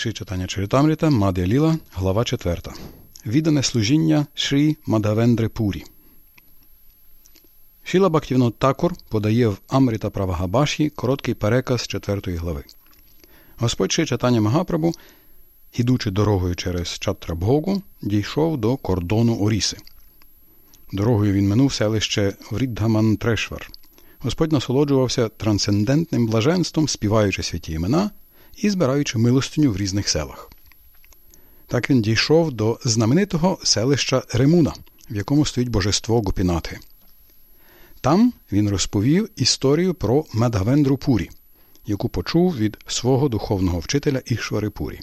Ши читання Чаритамріта, Мад'я Ліла, глава 4. Віддане служіння Шрі Мадавендри Пурі. Шіла Бактівно Такур подає в Амріта Правагабаші короткий переказ 4 глави. Господь Ши читання Магапрабу, ідучи дорогою через Чатрабгогу, дійшов до кордону Оріси. Дорогою він минув селище Вріддгаман Трешвар. Господь насолоджувався трансцендентним блаженством, співаючи святі імена і збираючи милостиню в різних селах. Так він дійшов до знаменитого селища Ремуна, в якому стоїть божество Гопінати. Там він розповів історію про Медгавендру Пурі, яку почув від свого духовного вчителя Ішвари Пурі.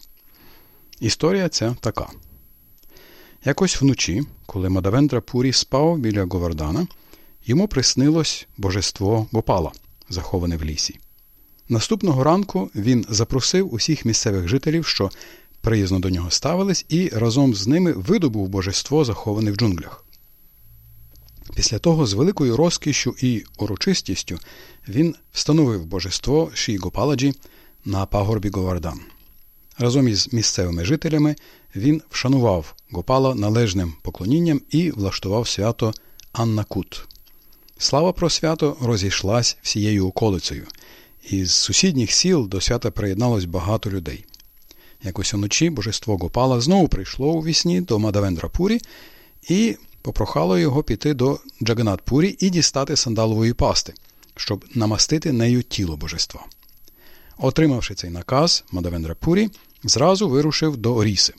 Історія ця така. Якось вночі, коли Мадавендра Пурі спав біля Говардана, йому приснилось божество Гопала, заховане в лісі. Наступного ранку він запросив усіх місцевих жителів, що приязно до нього ставились, і разом з ними видобув божество, заховане в джунглях. Після того, з великою розкішю і урочистістю, він встановив божество Ші Гопаладжі на пагорбі Говардан. Разом із місцевими жителями він вшанував Гопала належним поклонінням і влаштував свято Аннакут. Слава про свято розійшлась всією околицею. Із сусідніх сіл до свята приєдналось багато людей. Якось уночі божество Гопала знову прийшло у вісні до Мадавендрапурі і попрохало його піти до Джаганатпурі і дістати сандалової пасти, щоб намастити нею тіло божества. Отримавши цей наказ, Мадавендрапурі зразу вирушив до Оріси.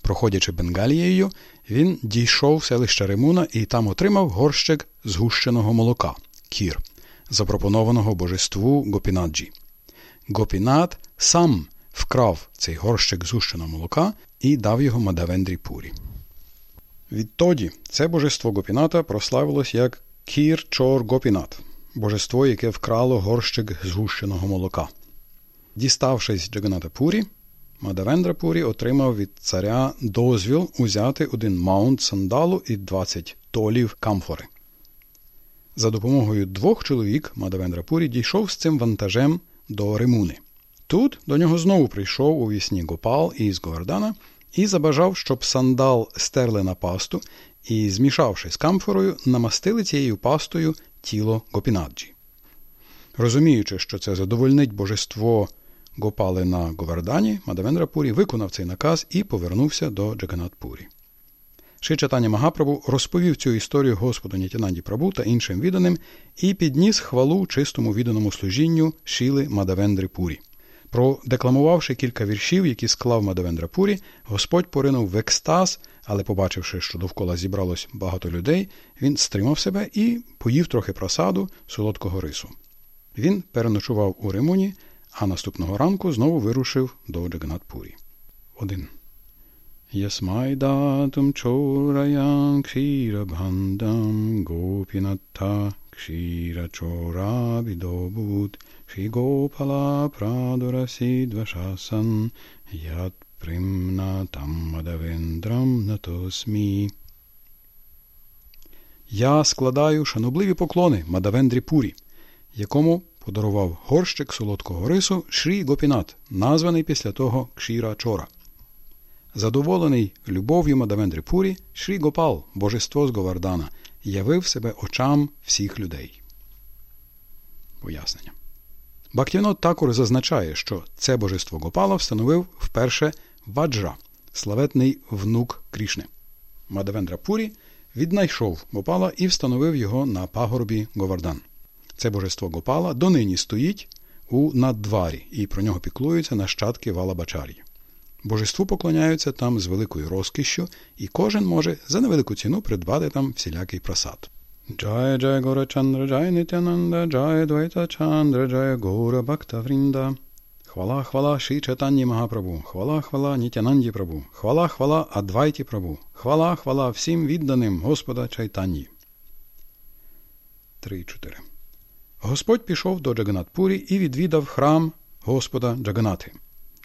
Проходячи Бенгалією, він дійшов в селище Ремуна і там отримав горщик згущеного молока кір запропонованого божеству Гопінаджі. Гопінат сам вкрав цей горщик згущеного молока і дав його Мадавендрі Пурі. Відтоді це божество Гопіната прославилось як Кір Чор Гопінат, божество, яке вкрало горщик згущеного молока. Діставшись Джаганата Пурі, Мадавендра Пурі отримав від царя дозвіл узяти один маунд сандалу і 20 толів камфори. За допомогою двох чоловік Мадавендрапурі дійшов з цим вантажем до Ремуни. Тут до нього знову прийшов уві сні Гопал із Говардана і забажав, щоб сандал стерли на пасту і, змішавши з камфорою, намастили цією пастою тіло Гопінаджі. Розуміючи, що це задовольнить божество Гопали на Говардані, Мадавендрапурі виконав цей наказ і повернувся до Джаганатпурі. Ши читання Магапрабу розповів цю історію Господу Нітянанді Прабу та іншим відданим і підніс хвалу чистому відданому служінню Шіли Мадавендри Пурі. Продекламувавши кілька віршів, які склав Мадавендра Пурі, Господь поринув в екстаз, але, побачивши, що довкола зібралось багато людей, він стримав себе і поїв трохи просаду солодкого рису. Він переночував у Римуні, а наступного ранку знову вирушив до Джаганатпурі. 1. यस्मायदातुं चोरयां क्षीरबन्धं गोपीनत्था क्षीरचोराभिदोभूत् श्रीगोपाला प्रादुरसीद्वशासन् यत्प्रिम्ना तं мадавендрам натосмі. Я складаю шанобливі поклони Мадавендрі Пурі, якому подарував горщик солодкого рису Шрі Гопінат, названий після того Кшіра Чора. Задоволений любов'ю Мадавендри Пурі, Шрі Гопал, божество з Говардана, явив себе очам всіх людей. Пояснення. Бактінот також зазначає, що це божество Гопала встановив вперше Ваджра, славетний внук Крішни. Мадавендра Пурі віднайшов Гопала і встановив його на пагорбі Говардан. Це божество Гопала донині стоїть у наддварі і про нього піклуються нащадки Валабачарі. Божеству поклоняються там з великою розкішшю, і кожен може за невелику ціну придбати там всілякий просад. Джай Джай Гора Чандра Джай Нитянанда Джай Двайта Чандра Джай Гора Бхакта Врінда. Хвала, хвала Ші Чатанні Магапрабу, хвала, хвала Нітянанді Прабу, хвала, хвала Адвайті Прабу, хвала, хвала всім відданим Господа Чайтанні. 3.4 Господь пішов до Джаганатпурі і відвідав храм Господа Джаганати.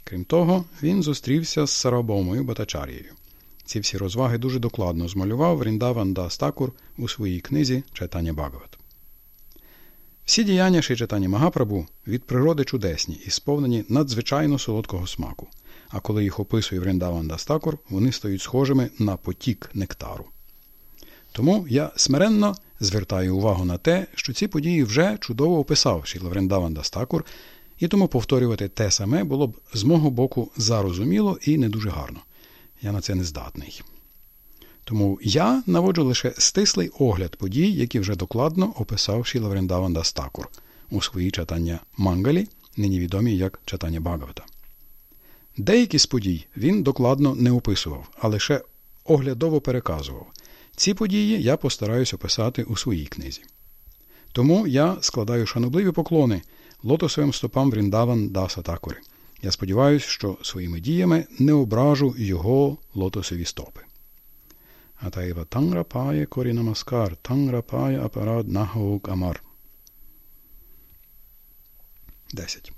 Крім того, він зустрівся з Сарабомою Батачарією. Ці всі розваги дуже докладно змалював Ріндаван Дас у своїй книзі Читання Багават. Всі діяння Шичатані Магапрабу від природи чудесні і сповнені надзвичайно солодкого смаку. а коли їх описує Вріндаван Дастакур, вони стають схожими на потік нектару. Тому я смиренно звертаю увагу на те, що ці події вже чудово описав Шіла Вріндаван Дастакур, і тому повторювати те саме було б з мого боку зарозуміло і не дуже гарно. Я на це не здатний. Тому я наводжу лише стислий огляд подій, які вже докладно описав Шіла Вріндаван Дастакур у своїй читання Мангалі, нині відомі як читання Багавата. Деякі з подій він докладно не описував, а лише оглядово переказував. Ці події я постараюсь описати у своїй книзі. Тому я складаю шанобливі поклони лотосовим стопам Вріндаван Даса Такори. Я сподіваюся, що своїми діями не ображу його лотосові стопи. Атаєва Танграпає Корі Намаскар, Танграпає апарат Нахаук Амар. 10.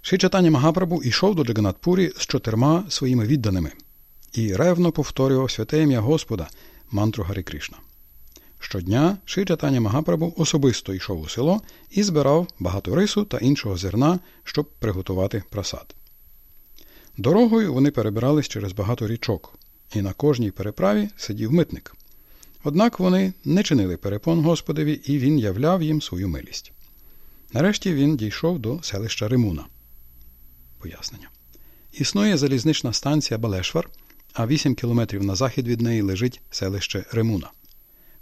Ши читання Магапрабу йшов до Джаганатпурі з чотирма своїми відданими і ревно повторював святе ім'я Господа мантру Гарі Кришна. Щодня Ши читання Магапрабу особисто йшов у село і збирав багато рису та іншого зерна, щоб приготувати просад. Дорогою вони перебирались через багато річок, і на кожній переправі сидів митник. Однак вони не чинили перепон Господові, і він являв їм свою милість. Нарешті він дійшов до селища Римуна. Пояснення. Існує залізнична станція Балешвар, а 8 кілометрів на захід від неї лежить селище Ремуна.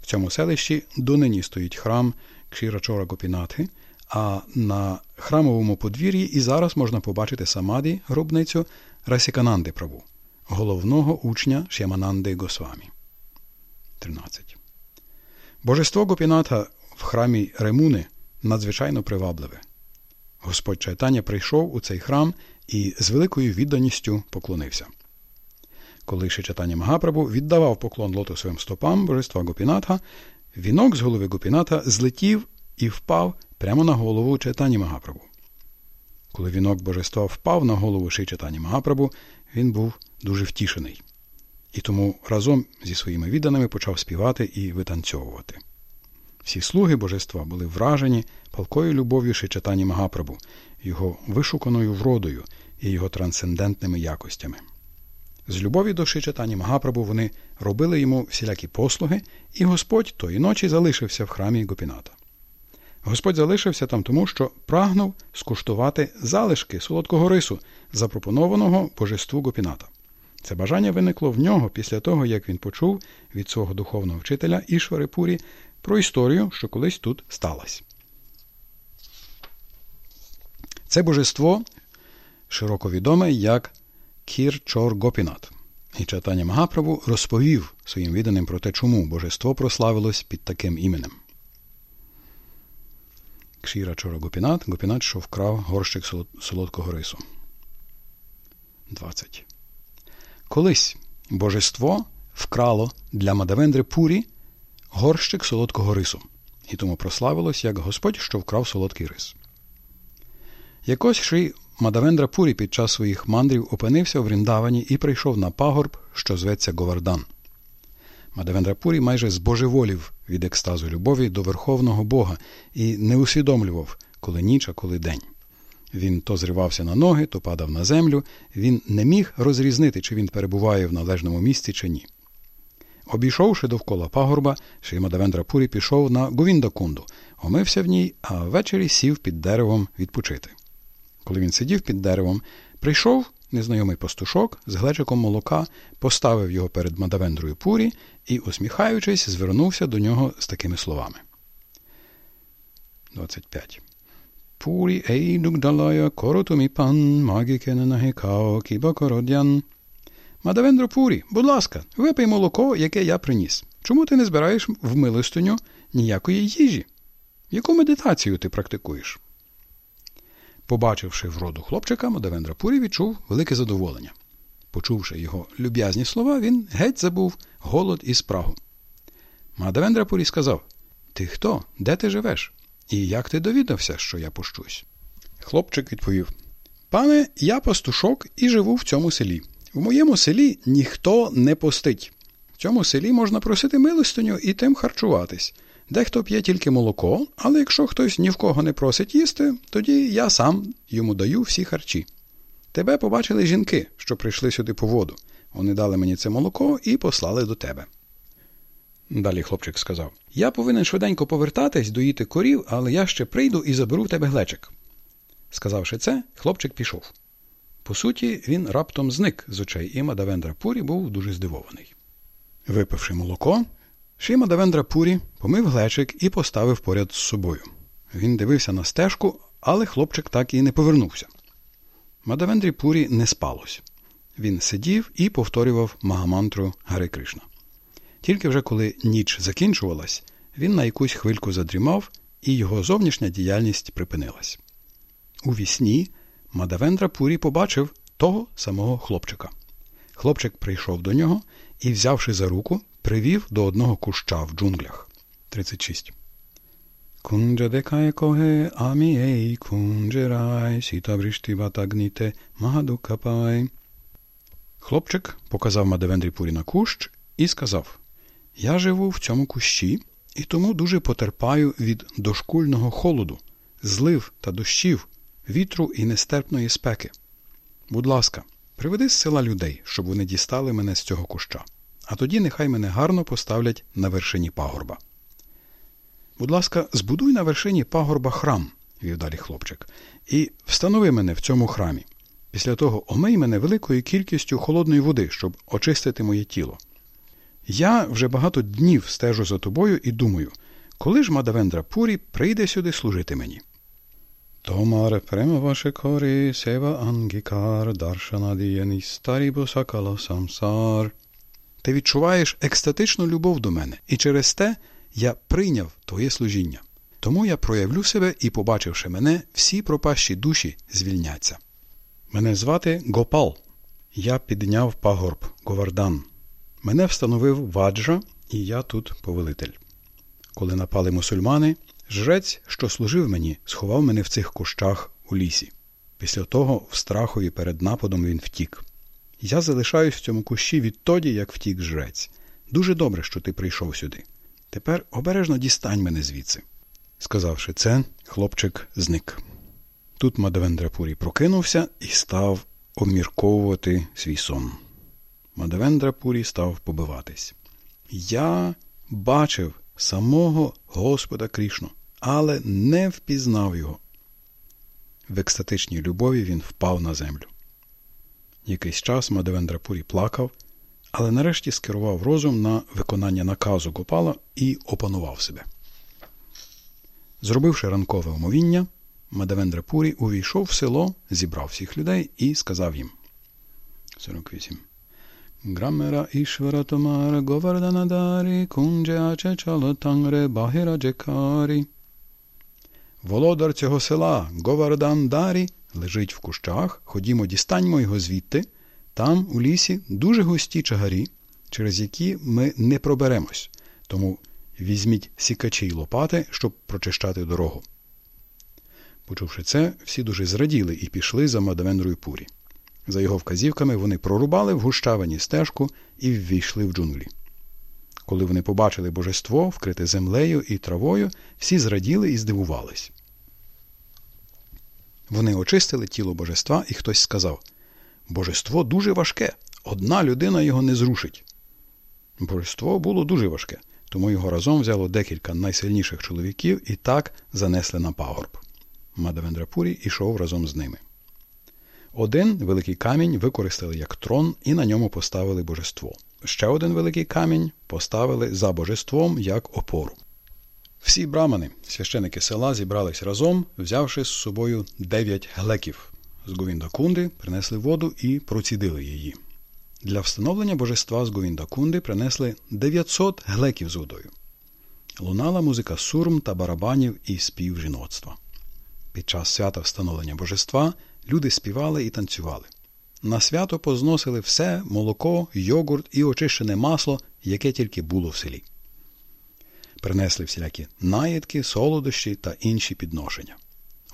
В цьому селищі донині стоїть храм Кшірачора Гопінатхи, а на храмовому подвір'ї і зараз можна побачити самаді гробницю Расікананди Праву, головного учня Шямананди Госвамі. 13. Божество Гопінатха в храмі Ремуни надзвичайно привабливе. Господь Чайтаня прийшов у цей храм і з великою відданістю поклонився. Коли Шичатаня Магапрабу віддавав поклон лотосовим стопам божества Гопінатха, вінок з голови Гопінатха злетів і впав прямо на голову Чайтані Магапрабу. Коли вінок божества впав на голову Шичатані Магапрабу, він був дуже втішений. І тому разом зі своїми відданими почав співати і витанцьовувати. Всі слуги божества були вражені палкою любов'ю Шичатані Магапрабу, його вишуканою вродою і його трансцендентними якостями. З любові до Шичатані Магапрабу вони робили йому всілякі послуги, і Господь тої ночі залишився в храмі Гопіната. Господь залишився там тому, що прагнув скуштувати залишки солодкого рису, запропонованого божеству Гопіната. Це бажання виникло в нього після того, як він почув від свого духовного вчителя Ішвари Пурі про історію, що колись тут сталася. Це божество широко відоме як Кір Гопінат. І читання Магаправу розповів своїм відданим про те, чому божество прославилось під таким іменем. Кшіра Чора Гопінат, Гопінат, що вкрав горщик солодкого рису. 20. Колись божество вкрало для Мадавендри Пурі горщик солодкого рису, і тому прославилось як Господь, що вкрав солодкий рис. Якось Ши Мадавендра Пурі під час своїх мандрів опинився в Ріндавані і прийшов на пагорб, що зветься Говардан. Мадавендра Пурі майже збожеволів від екстазу любові до Верховного Бога і не усвідомлював, коли ніч, а коли день. Він то зривався на ноги, то падав на землю, він не міг розрізнити, чи він перебуває в належному місці, чи ні. Обійшовши довкола пагорба, Шимадавендра Пурі пішов на Говіндакунду, омився в ній, а ввечері сів під деревом відпочити. Коли він сидів під деревом, прийшов незнайомий пастушок з глечиком молока, поставив його перед Мадавендрою Пурі і, усміхаючись, звернувся до нього з такими словами. 25. Пурі ей дугдалая коротумі пан, магікене нагікао кіба кородян. Мадавендро Пурі, будь ласка, випий молоко, яке я приніс. Чому ти не збираєш в милостиню ніякої їжі? Яку медитацію ти практикуєш? Побачивши вроду хлопчика, Мадавендра Пурі відчув велике задоволення. Почувши його люб'язні слова, він геть забув голод і спрагу. Мадавендра Пурі сказав Ти хто? Де ти живеш? І як ти довідався, що я пущусь? Хлопчик відповів Пане, я пастушок і живу в цьому селі. В моєму селі ніхто не постить. В цьому селі можна просити милостиню і тим харчуватись. Дехто п'є тільки молоко, але якщо хтось ні в кого не просить їсти, тоді я сам йому даю всі харчі. Тебе побачили жінки, що прийшли сюди по воду. Вони дали мені це молоко і послали до тебе. Далі хлопчик сказав Я повинен швиденько повертатись, доїти корів, але я ще прийду і заберу в тебе глечик. Сказавши це, хлопчик пішов. По суті, він раптом зник з очей, і Мадавендра Пурі був дуже здивований. Випивши молоко, Шима Давендра Пурі помив глечик і поставив поряд з собою. Він дивився на стежку, але хлопчик так і не повернувся. Мадавендрі Пурі не спалось. Він сидів і повторював магамантру Гари Кришна. Тільки вже коли ніч закінчувалась, він на якусь хвильку задрімав, і його зовнішня діяльність припинилась. У вісні Мадавендра Пурі побачив того самого хлопчика. Хлопчик прийшов до нього і, взявши за руку, привів до одного куща в джунглях. 36. Кунджа декає коге амієй, кунджерай, сіта брішти батагніте, магадукапай. Хлопчик показав Мадавендрі Пурі на кущ і сказав Я живу в цьому кущі і тому дуже потерпаю від дошкульного холоду, злив та дощів, вітру і нестерпної спеки. Будь ласка, приведи з села людей, щоб вони дістали мене з цього куща, а тоді нехай мене гарно поставлять на вершині пагорба. Будь ласка, збудуй на вершині пагорба храм, вів далі хлопчик, і встанови мене в цьому храмі. Після того омий мене великою кількістю холодної води, щоб очистити моє тіло. Я вже багато днів стежу за тобою і думаю, коли ж Мадавендра Пурі прийде сюди служити мені. Томар према ваше корі сева ангікар даршанадієний старібо сакала самсар. Ти відчуваєш екстатичну любов до мене, і через те я прийняв твоє служіння. Тому я проявлю себе і, побачивши мене, всі пропащі душі звільняться. Мене звати Гопал. Я підняв пагорб Говардан. Мене встановив ваджа, і я тут повелитель. Коли напали мусульмани, жрець, що служив мені, сховав мене в цих кущах у лісі. Після того, в страхові перед нападом, він втік. Я залишаюсь в цьому кущі відтоді, як втік жрець. Дуже добре, що ти прийшов сюди. Тепер обережно дістань мене звідси. Сказавши це, хлопчик зник. Тут Мадавендрапурі прокинувся і став обмірковувати свій сон. Мадавендрапурі став побиватись. Я бачив самого Господа Крішну, але не впізнав його. В екстатичній любові він впав на землю. Якийсь час Мадавендрапурі плакав, але нарешті скерував розум на виконання наказу Гопала і опанував себе. Зробивши ранкове умовіння, Мадавендра Пурі увійшов в село, зібрав всіх людей і сказав їм 48. Грамера Ішвара Томара Говарданадарі Кунджа Ачечало Тангре Багіра Джекарі. Володар цього села Говардандарі лежить в кущах. Ходімо, дістаньмо його звідти. Там, у лісі, дуже густі чагарі, через які ми не проберемось. Тому візьміть сікачі й лопати, щоб прочищати дорогу. Почувши це, всі дуже зраділи і пішли за Мадавендрою Пурі. За його вказівками вони прорубали в гущавині стежку і ввійшли в джунглі. Коли вони побачили божество, вкрите землею і травою, всі зраділи і здивувались. Вони очистили тіло божества, і хтось сказав Божество дуже важке, одна людина його не зрушить. Божество було дуже важке, тому його разом взяло декілька найсильніших чоловіків і так занесли на пагорб. Мадавендрапурі йшов разом з ними. Один великий камінь використали як трон і на ньому поставили божество. Ще один великий камінь поставили за божеством як опору. Всі брамани, священики села, зібрались разом, взявши з собою дев'ять глеків. З Говіндакунди принесли воду і процідили її. Для встановлення божества з Говіндакунди принесли 900 глеків з водою. Лунала музика сурм та барабанів і спів жіноцтва. Під час свята встановлення божества люди співали і танцювали. На свято позносили все молоко, йогурт і очищене масло, яке тільки було в селі. Принесли всілякі наїдки, солодощі та інші підношення.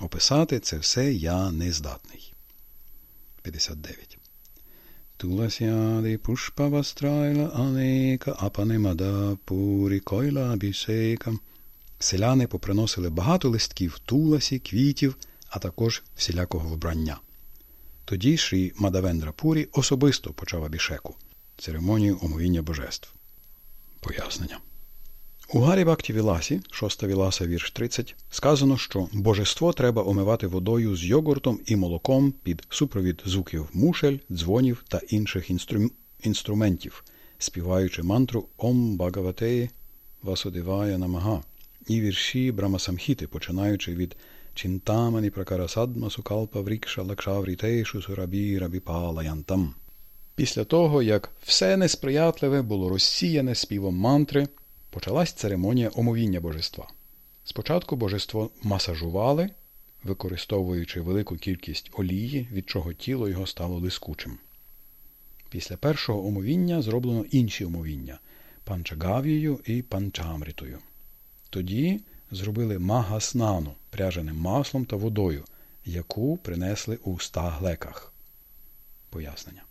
Описати це все я не здатний. 59. Туласяди пушпавастрайла анека апанемада пурі койла бісейка. Селяни поприносили багато листків туласі, квітів, а також всілякого вбрання. Тоді Шрі Мадавендра Пурі особисто почав абішеку церемонію омовіння божеств. Пояснення. У Гарі Бакті Віласі, 6 Віласа, вірш 30, сказано, що божество треба омивати водою з йогуртом і молоком під супровід звуків мушель, дзвонів та інших інстру... інструментів, співаючи мантру Ом Багаватеї Васудивая Намага і вірші Брамасамхіти, починаючи від Чинтамані Пракарасадма Сукалпа Врікша Лакшаврітейшу Сурабі Рабіпалаянтам. Після того, як все несприятливе було розсіяне співом мантри, почалась церемонія омовіння божества. Спочатку божество масажували, використовуючи велику кількість олії, від чого тіло його стало лискучим. Після першого омовіння зроблено інші омовіння панчагавією і панчамритою. Тоді зробили магаснану пряженим маслом та водою, яку принесли у ста глеках. Пояснення.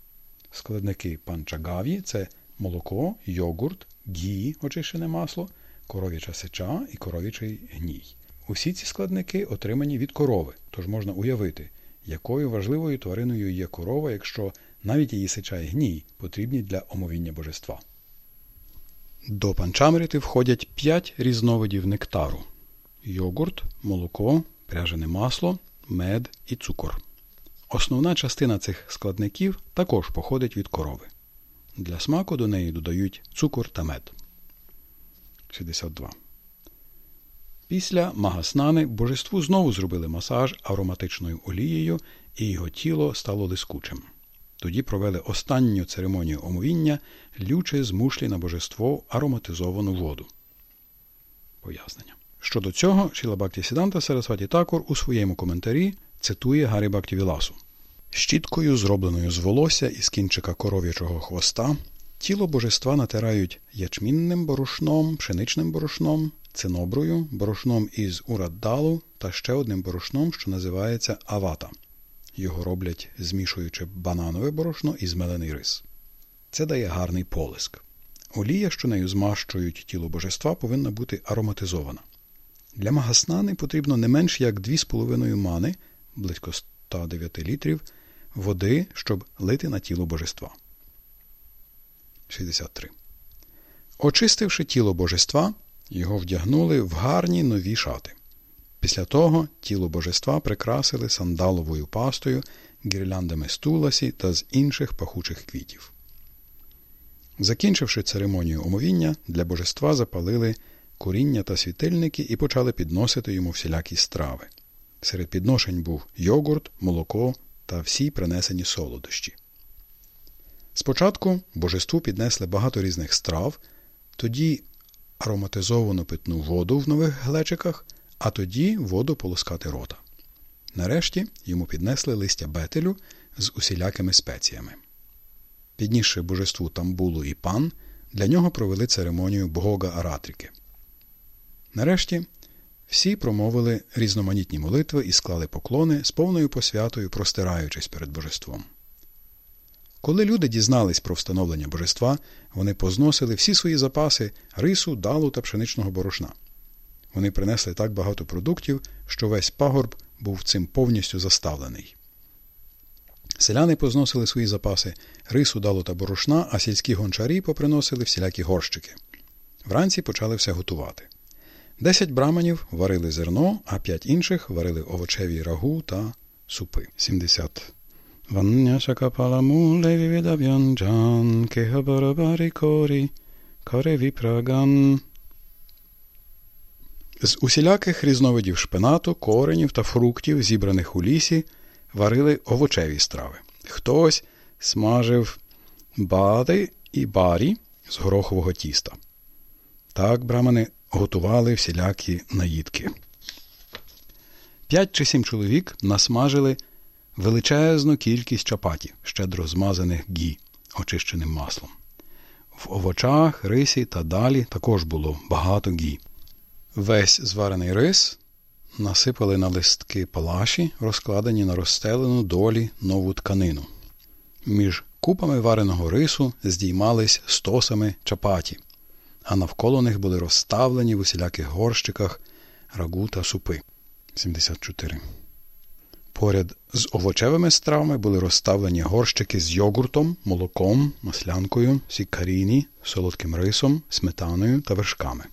Складники панчагаві це молоко, йогурт, гі, очищене масло, коров'яча сеча і коров'ячий гній. Усі ці складники отримані від корови, тож можна уявити, якою важливою твариною є корова, якщо навіть її сеча і гній потрібні для омовіння божества. До панчамрити входять п'ять різновидів нектару йогурт, молоко, пряжене масло, мед і цукор. Основна частина цих складників також походить від корови. Для смаку до неї додають цукор та мед. 62. Після магаснани божеству знову зробили масаж ароматичною олією, і його тіло стало лискучим. Тоді провели останню церемонію омовіння, лючи з мушлі на божество ароматизовану воду. Пояснення. Щодо цього, Шіла Бакті Сіданта Сарасваті Такур у своєму коментарі цитує Гарі Бакті Віласу. Щіткою, зробленою з волосся із кінчика коров'ячого хвоста, тіло божества натирають ячмінним борошном, пшеничним борошном, циноброю, борошном із ураддалу та ще одним борошном, що називається авата. Його роблять, змішуючи бананове борошно і змелений рис. Це дає гарний полиск. Олія, що нею змащують тіло божества, повинна бути ароматизована. Для магаснани потрібно не менш як 2,5 мани, близько 109 літрів, води, щоб лити на тіло божества. 63. Очистивши тіло божества, його вдягнули в гарні нові шати. Після того тіло божества прикрасили сандаловою пастою, гірляндами з туласі та з інших пахучих квітів. Закінчивши церемонію омовіння, для божества запалили коріння та світильники і почали підносити йому всілякі страви. Серед підношень був йогурт, молоко та всі принесені солодощі. Спочатку божеству піднесли багато різних страв, тоді ароматизовану питну воду в нових глечиках, а тоді воду полоскати рота. Нарешті йому піднесли листя бетелю з усілякими спеціями. Піднісши божеству тамбулу і пан, для нього провели церемонію Бога Аратрики. Нарешті всі промовили різноманітні молитви і склали поклони з повною посвятою, простираючись перед божеством. Коли люди дізнались про встановлення божества, вони позносили всі свої запаси рису, далу та пшеничного борошна. Вони принесли так багато продуктів, що весь пагорб був цим повністю заставлений. Селяни позносили свої запаси рису, далу та борошна, а сільські гончарі поприносили всілякі горщики. Вранці почали все готувати. Десять браманів варили зерно, а п'ять інших варили овочеві рагу та супи. 70. Ванняшакапаламуле вівідав'янджан, кехабарабарі корі, коре віпраган. З усіляких різновидів шпинату, коренів та фруктів, зібраних у лісі, варили овочеві страви. Хтось смажив бади і барі з горохового тіста. Так брамани готували всілякі наїдки. П'ять чи сім чоловік насмажили величезну кількість чапаті, щедро змазаних гі, очищеним маслом. В овочах, рисі та далі також було багато гі. Весь зварений рис насипали на листки палаші, розкладені на розстелену долі нову тканину. Між купами вареного рису здіймались стосами чапаті, а навколо них були розставлені в усіляких горщиках рагу та супи. 74 Поряд з овочевими стравами були розставлені горщики з йогуртом, молоком, маслянкою, сікаріні, солодким рисом, сметаною та вершками.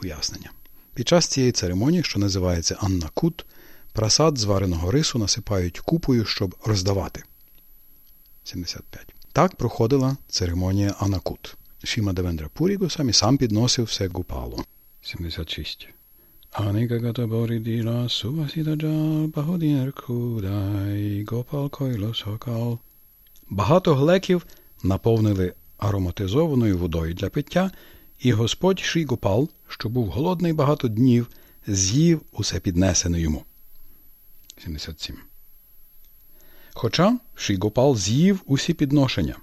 Пояснення. Під час цієї церемонії, що називається Аннакут, прасад звареного рису насипають купою, щоб роздавати. 75. Так проходила церемонія Анакут. Шіма Девендра Пурі Госамі сам підносив все гупалу. 76. Анігагата Боріділа Сувасідаджал Багодінер Кудай Гопал Койло Сокал. Багато глеків наповнили ароматизованою водою для пиття, і господь Ші Гопал, що був голодний багато днів, з'їв усе піднесене йому. 77. Хоча Шігопал з'їв усі підношення.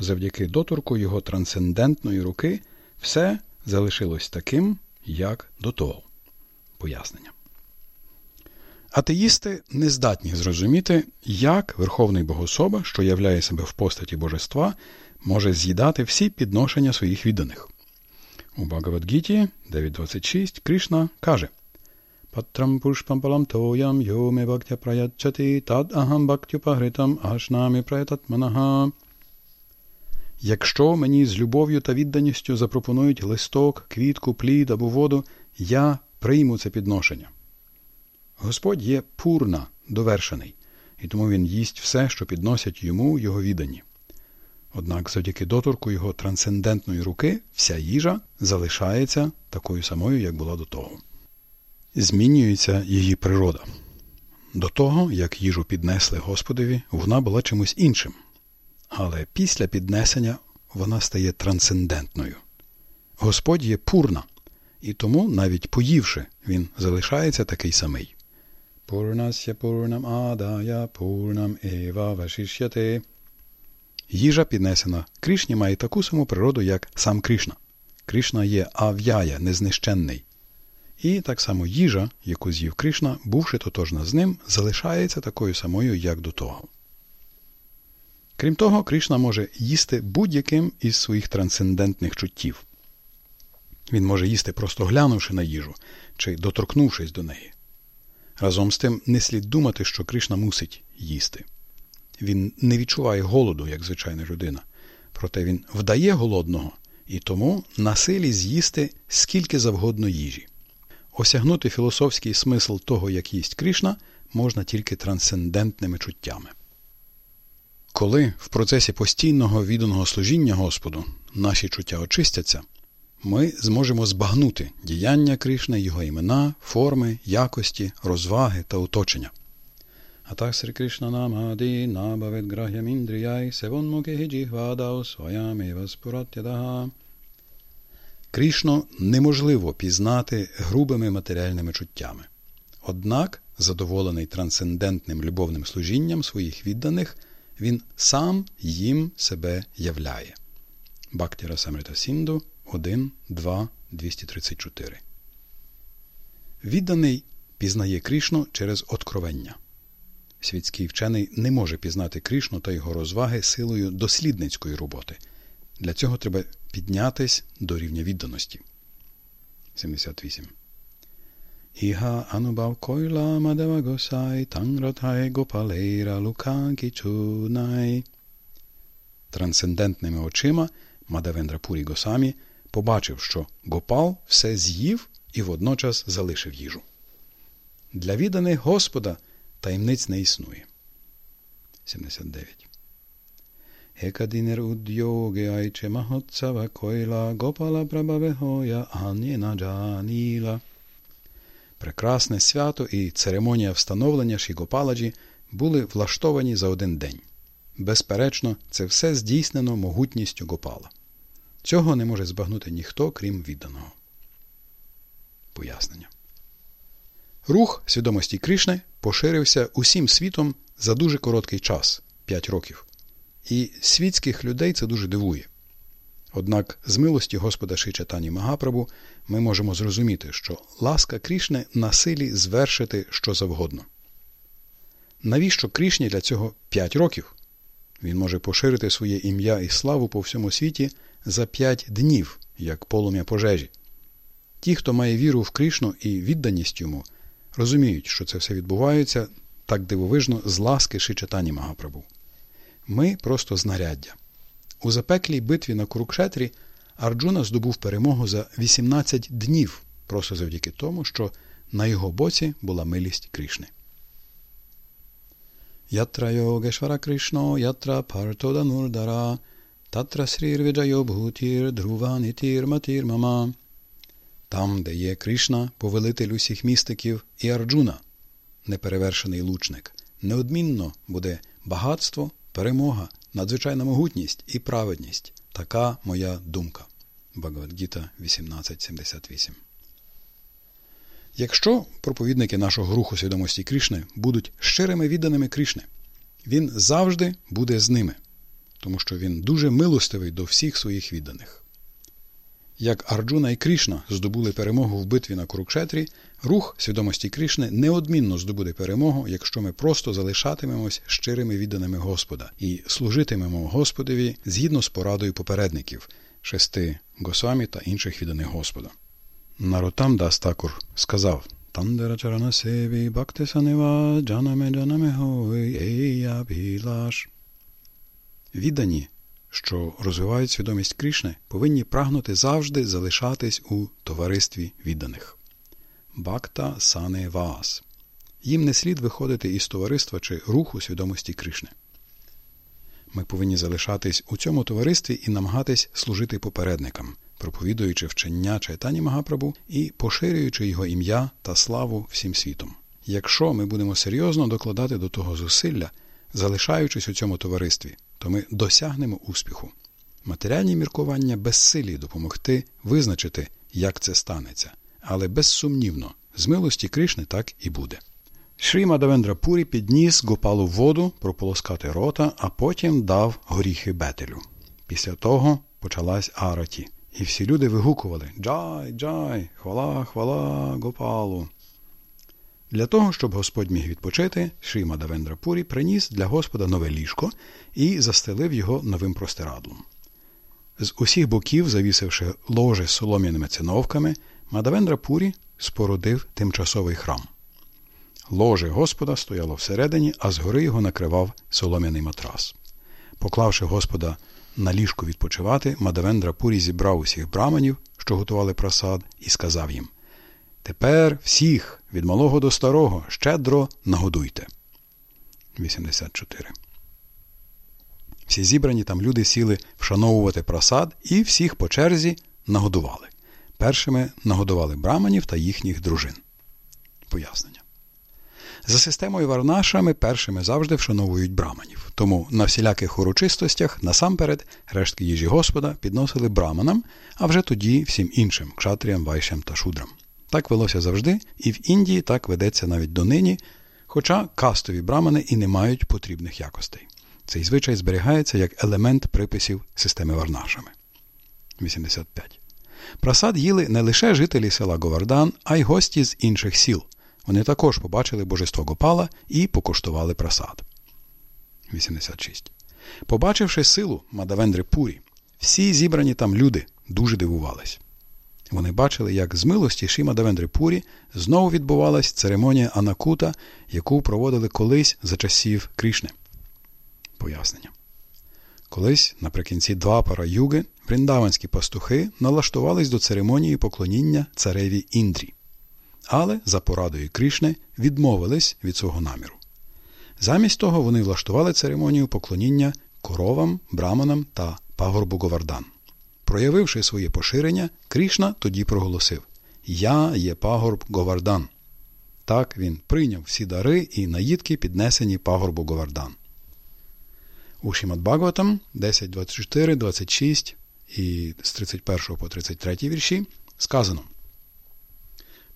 Завдяки доторку його трансцендентної руки все залишилось таким, як до того. Пояснення. Атеїсти не здатні зрозуміти, як Верховний Богособа, що являє себе в постаті божества, може з'їдати всі підношення своїх відданих. У Багавадгіті 9.26 Кришна каже Патрам пушпампалам тоям йоме бхактя праячати тад агам бхактюпагритам ашнамі праятатманага. Якщо мені з любов'ю та відданістю запропонують листок, квітку, плід або воду, я прийму це підношення. Господь є пурна, довершений, і тому він їсть все, що підносять йому його віддані. Однак завдяки доторку його трансцендентної руки вся їжа залишається такою самою, як була до того. Змінюється її природа. До того, як їжу піднесли Господові, вона була чимось іншим. Але після піднесення вона стає трансцендентною. Господь є пурна, і тому, навіть поївши, він залишається такий самий. Пурнася пурнам адая пурнам ева вашишяте. Їжа, піднесена Кришні, має таку саму природу, як сам Кришна. Кришна є ав'яя, незнищенний. І так само їжа, яку з'їв Кришна, бувши тотожна з ним, залишається такою самою, як до того. Крім того, Кришна може їсти будь-яким із своїх трансцендентних чуттів. Він може їсти, просто глянувши на їжу чи доторкнувшись до неї. Разом з тим, не слід думати, що Кришна мусить їсти. Він не відчуває голоду, як звичайна людина, проте він вдає голодного і тому на силі з'їсти скільки завгодно їжі. Осягнути філософський смисл того, як їсть Кришна, можна тільки трансцендентними чуттями. Коли в процесі постійного відданого служіння Господу наші чуття очистяться, ми зможемо збагнути діяння Кришни, його імена, форми, якості, розваги та оточення. Атак Сри Кришна намади набавет грахям індріяй севонмуке джігвадау своямева спуратядага. Крішно неможливо пізнати грубими матеріальними чуттями. Однак, задоволений трансцендентним любовним служінням своїх відданих, він сам їм себе являє. Бактіра Самрита Сінду 1, 2, 234. Відданий пізнає Крішну через откровення. Світський вчений не може пізнати Крішну та його розваги силою дослідницької роботи. Для цього треба піднятись до рівня відданості. 78. Іга анубав койла мадава госай тангратай гопалейра луканки чунай. Трансцендентними очима Мадавендра Пурі Госамі побачив, що Гопал все з'їв і водночас залишив їжу. Для відданих Господа таємниць не існує. 79. Екадінер удьоги айче махоцава койла гопала прабавегоя аніна джаніла. Прекрасне свято і церемонія встановлення Шігопаладжі були влаштовані за один день. Безперечно, це все здійснено могутністю Гопала. Цього не може збагнути ніхто, крім відданого. Пояснення. Рух свідомості Кришни поширився усім світом за дуже короткий час 5 років. І світських людей це дуже дивує. Однак з милості Господа Шичатані Магапрабу ми можемо зрозуміти, що ласка Крішни на силі звершити що завгодно. Навіщо Крішні для цього 5 років? Він може поширити своє ім'я і славу по всьому світі за 5 днів, як полум'я пожежі. Ті, хто має віру в Крішну і відданість йому, розуміють, що це все відбувається так дивовижно з ласки Шичатані Магапрабу. Ми просто знаряддя. У запеклій битві на Курукшетрі Арджуна здобув перемогу за 18 днів, просто завдяки тому, що на його боці була милість Кришни. Ятра Йогешвара Кришно, ятра Партода Нурдара, татра Срір Виджайо Бхутір, Друва Нітір Матір Мама. Там, де є Кришна, повелитель усіх містиків, і Арджуна, неперевершений лучник, неодмінно буде багатство, перемога, надзвичайна могутність і праведність. Така моя думка. Багавадгіта 1878. Якщо проповідники нашого руху свідомості Крішни будуть щирими відданими Крішни, він завжди буде з ними, тому що він дуже милостивий до всіх своїх відданих. Як Арджуна і Крішна здобули перемогу в битві на Курукшетрі, рух свідомості Крішни неодмінно здобуде перемогу, якщо ми просто залишатимемось щирими відданими Господа і служитимемо Господові згідно з порадою попередників шести Госвамі та інших відданих Господа. Наротам Дастакур сказав Тандера чарана севі бактесанева джанаме джанаме білаш. Віддані що розвивають свідомість Крішни, повинні прагнути завжди залишатись у товаристві відданих. Бакта сане ваас. Їм не слід виходити із товариства чи руху свідомості Кришни. Ми повинні залишатись у цьому товаристві і намагатись служити попередникам, проповідуючи вчення Чайтані Магапрабу і поширюючи його ім'я та славу всім світом. Якщо ми будемо серйозно докладати до того зусилля, залишаючись у цьому товаристві, то ми досягнемо успіху. Матеріальні міркування безсилі допомогти визначити, як це станеться, але безсумнівно, з милості Кришни так і буде. Шрі Мадавендра Пурі підніс Гопалу воду прополоскати рота, а потім дав горіхи бетелю. Після того почалась араті, і всі люди вигукували Джай, джай, хвала, хвала Гопалу. Для того, щоб Господь міг відпочити, Шрі Мадавендрапурі приніс для Господа нове ліжко і застелив його новим простирадлом. З усіх боків, завісивши ложе з солом'яними циновками, Мадавендрапурі спорудив тимчасовий храм. Ложе Господа стояло всередині, а згори його накривав солом'яний матрас. Поклавши Господа на ліжко відпочивати, Мадавендрапурі зібрав усіх браманів, що готували просад, і сказав їм Тепер всіх від малого до старого щедро нагодуйте. 84. Всі зібрані там люди сіли вшановувати просад і всіх по черзі нагодували. Першими нагодували браманів та їхніх дружин. Пояснення. За системою Варнашами першими завжди вшановують браманів. Тому на всіляких урочистостях насамперед рештки їжі Господа підносили браманам, а вже тоді всім іншим кшатріям, вайшям та шудрам. Так велося завжди, і в Індії так ведеться навіть донині, хоча кастові брамани і не мають потрібних якостей. Цей звичай зберігається як елемент приписів системи Варнашами. 85. Просад їли не лише жителі села Говардан, а й гості з інших сіл. Вони також побачили божество Гопала і покуштували просад. 86. Побачивши силу Мадавендри Пурі, всі зібрані там люди дуже дивувались. Вони бачили, як з милості Шіма Давендри Пурі знову відбувалась церемонія Анакута, яку проводили колись за часів Крішни. Пояснення. Колись, наприкінці Двапара юги, вріндаванські пастухи налаштувались до церемонії поклоніння цареві Індрі. Але за порадою Крішни відмовились від свого наміру. Замість того вони влаштували церемонію поклоніння коровам, браманам та пагорбу Говардан. Проявивши своє поширення, Крішна тоді проголосив Я є пагорб Говардан. Так він прийняв всі дари і наїдки, піднесені пагорбу Говардан. У Шімат Бхагаватам 10, 24, 26 і з 31 по 33 вірші сказано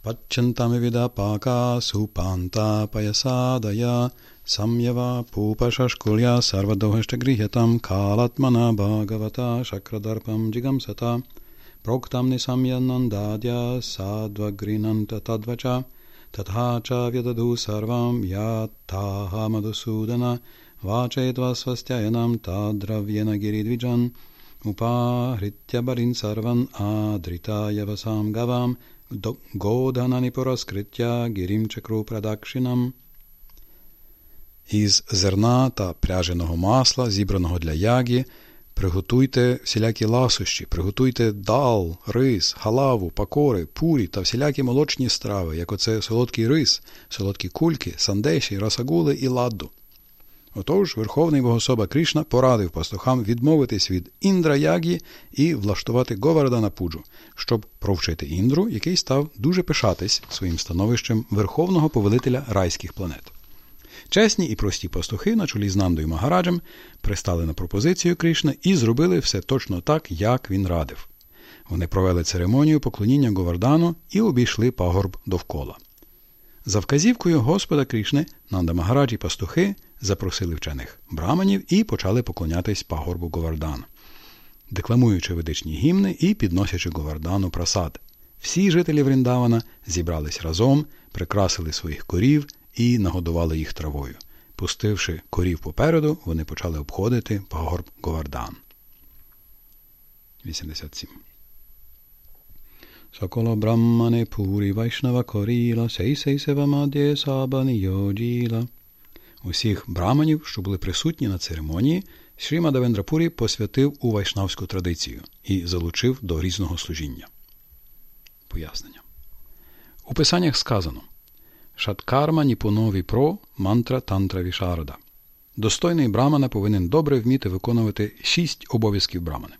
Пака супанта паясадая Samyava pupashashkulya sarvadohashtagrihyatam kalatmana bhagavata shakradarpam jigamsata proktam nisamyanandadya sadvagrinanta tadvacha tatha cha vyadadu sarvam yataha madhusudana vachedva swastyayanam tadravyena giridvijan upahritya barin sarvan adritaya vasam gavam godhanani puraskritya girim chakru pradakshinam із зерна та пряженого масла, зібраного для ягі, приготуйте всілякі ласощі, приготуйте дал, рис, халаву, пакори, пурі та всілякі молочні страви, як оце солодкий рис, солодкі кульки, сандеші, расагули і ладду. Отож, Верховний Богособа Кришна порадив пастухам відмовитись від Індра Ягі і влаштувати Говардана Пуджу, щоб провчити Індру, який став дуже пишатись своїм становищем верховного повелителя райських планет. Чесні і прості пастухи на чолі з Нандою Магараджем пристали на пропозицію Кришна і зробили все точно так, як він радив. Вони провели церемонію поклоніння Говардану і обійшли пагорб довкола. За вказівкою Господа Крішни Нанда Магараджі пастухи запросили вчених браманів і почали поклонятись пагорбу Говардан, декламуючи ведичні гімни і підносячи Говардану просад. Всі жителі Вріндавана зібрались разом, прикрасили своїх корів і нагодували їх травою. Пустивши корів попереду, вони почали обходити пагорб Говардан. 87 Соколо Браммане Пурі Вайшнава Коріла, Сейсей Севамадє Сабані Йоджіла. Усіх браманів, що були присутні на церемонії, Шріма Давендрапурі посвятив у вайшнавську традицію і залучив до різного служіння. Пояснення. У писаннях сказано Шаткарма Ніпунові про мантра тантра вішарада. Достойний брамана повинен добре вміти виконувати шість обов'язків брамани.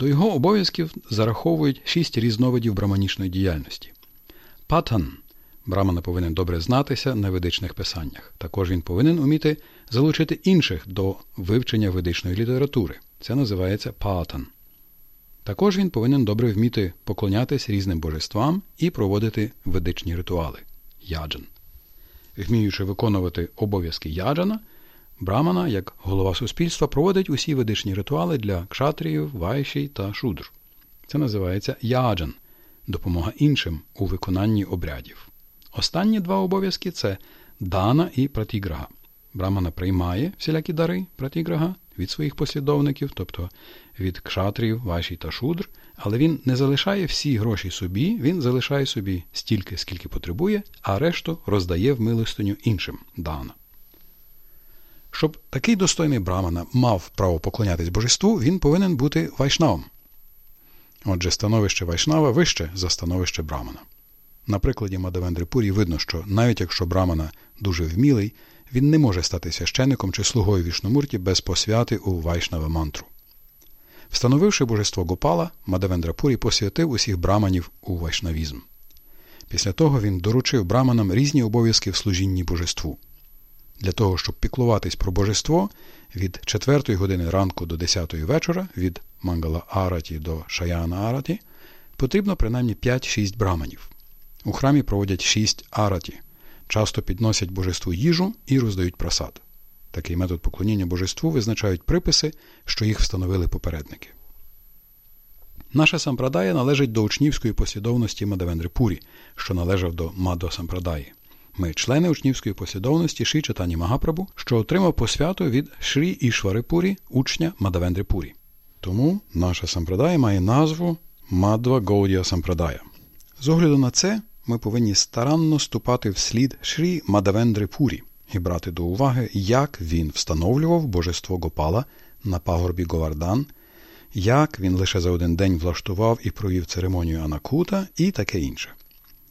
До його обов'язків зараховують шість різновидів браманічної діяльності. Патан брамана повинен добре знатися на ведичних писаннях. Також він повинен уміти залучити інших до вивчення ведичної літератури. Це називається патан. Також він повинен добре вміти поклонятись різним божествам і проводити ведичні ритуали яджан. Вміючи виконувати обов'язки яджана, Брамана, як голова суспільства, проводить усі ведичні ритуали для кшатріїв, вайшій та шудр. Це називається яджан допомога іншим у виконанні обрядів. Останні два обов'язки це дана і пратіграга. Брамана приймає всілякі дари пратіграга від своїх послідовників, тобто від кшатрів, вашій та шудр, але він не залишає всі гроші собі, він залишає собі стільки, скільки потребує, а решту роздає в милостиню іншим дана. Щоб такий достойний брамана мав право поклонятись божеству, він повинен бути вайшнавом. Отже, становище вайшнава вище за становище брамана. На прикладі Мадавендри Пурі видно, що навіть якщо брамана дуже вмілий, він не може стати священником чи слугою вішномурті без посвяти у вайшнава мантру. Встановивши божество Гопала, Мадавендра Пурі посвятив усіх браманів у вайшнавізм. Після того він доручив браманам різні обов'язки в служінні божеству. Для того, щоб піклуватись про божество від 4 години ранку до 10 вечора, від Мангала Араті до Шаяна Араті, потрібно принаймні 5-6 браманів. У храмі проводять 6 араті, часто підносять божеству їжу і роздають просад. Такий метод поклоніння божеству визначають приписи, що їх встановили попередники. Наша сампрадая належить до учнівської послідовності Мадавендри Пурі, що належав до Мадо Сампрадаї. Ми члени учнівської послідовності Ші Чатані Магапрабу, що отримав посвяту від Шрі Ішвари Пурі, учня Мадавендри Пурі. Тому наша сампрадая має назву Мадва Гоудія Сампрадая. З огляду на це, ми повинні старанно ступати вслід Шрі Мадавендри Пурі і брати до уваги, як він встановлював божество Гопала на пагорбі Говардан, як він лише за один день влаштував і провів церемонію Анакута і таке інше.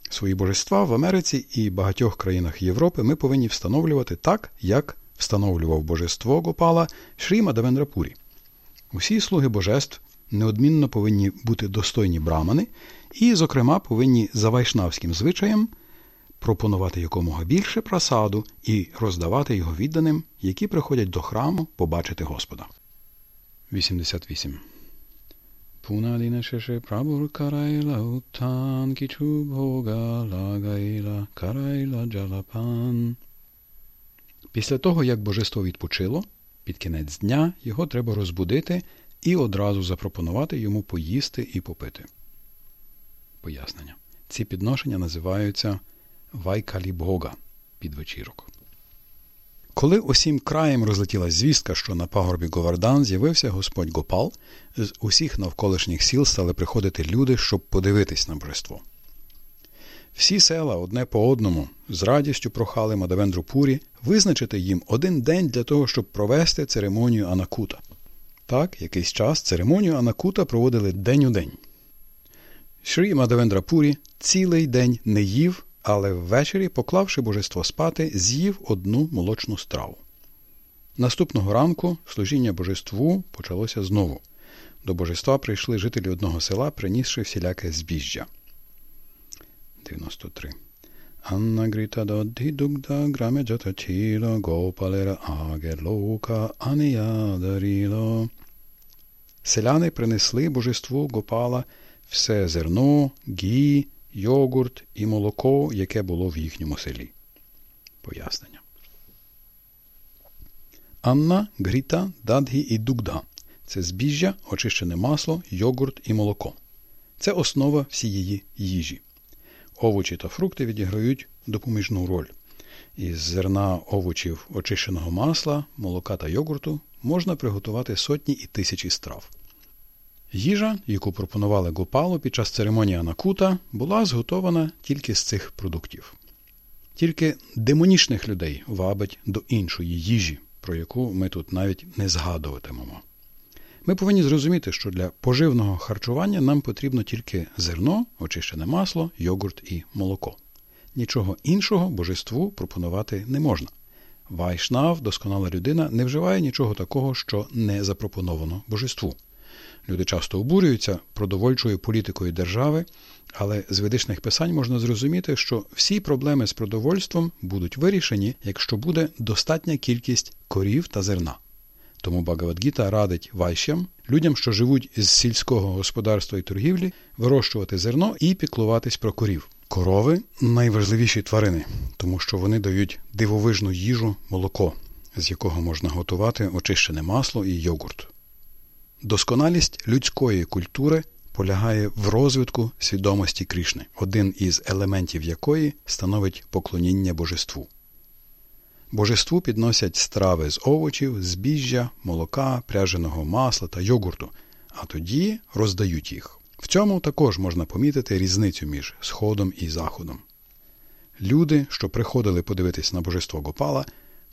Свої божества в Америці і багатьох країнах Європи ми повинні встановлювати так, як встановлював божество Гопала Шрі Мадавендрапурі. Усі слуги божеств неодмінно повинні бути достойні брамани і, зокрема, повинні за вайшнавським звичаєм пропонувати якомога більше просаду і роздавати його відданим, які приходять до храму побачити Господа. 88. Бога лагайла карайла джалапан. Після того, як божество відпочило, під кінець дня його треба розбудити і одразу запропонувати йому поїсти і попити. Пояснення. Ці підношення називаються Вайкалі Бога підвечірок. Коли усім краєм розлетілась звістка, що на пагорбі Говардан з'явився господь Гопал, з усіх навколишніх сіл стали приходити люди, щоб подивитись на божество. Всі села одне по одному з радістю прохали Мадавендру Пурі визначити їм один день для того, щоб провести церемонію Анакута. Так, якийсь час церемонію Анакута проводили день у день. Шрі Мадавендра Пурі цілий день не їв, але ввечері, поклавши божество спати, з'їв одну молочну страву. Наступного ранку служіння божеству почалося знову. До божества прийшли жителі одного села, принісши всіляке збіжжя. 93. Анна Гріта Додді Дугда Граме Джатачіло Гопалера Агерлока Аніядаріло. Селяни принесли божеству Гопала все зерно, гі, йогурт і молоко, яке було в їхньому селі. Пояснення. Анна, Гріта, Дадгі і Дугда це збіжжя, очищене масло, йогурт і молоко. Це основа всієї їжі. Овочі та фрукти відіграють допоміжну роль. Із зерна овочів очищеного масла, молока та йогурту можна приготувати сотні і тисячі страв. Їжа, яку пропонували Гопалу під час церемонії Анакута, була зготована тільки з цих продуктів. Тільки демонічних людей вабить до іншої їжі, про яку ми тут навіть не згадуватимемо. Ми повинні зрозуміти, що для поживного харчування нам потрібно тільки зерно, очищене масло, йогурт і молоко. Нічого іншого божеству пропонувати не можна. Вайшнав, досконала людина, не вживає нічого такого, що не запропоновано божеству. Люди часто обурюються продовольчою політикою держави, але з ведичних писань можна зрозуміти, що всі проблеми з продовольством будуть вирішені, якщо буде достатня кількість корів та зерна. Тому Багавадгіта радить вайщам, людям, що живуть із сільського господарства і торгівлі, вирощувати зерно і піклуватись про корів. Корови найважливіші тварини, тому що вони дають дивовижну їжу молоко, з якого можна готувати очищене масло і йогурт. Досконалість людської культури полягає в розвитку свідомості Кришни, один із елементів якої становить поклоніння божеству. Божеству підносять страви з овочів, збіжжя, молока, пряженого масла та йогурту, а тоді роздають їх. В цьому також можна помітити різницю між Сходом і Заходом. Люди, що приходили подивитись на божество Гопала,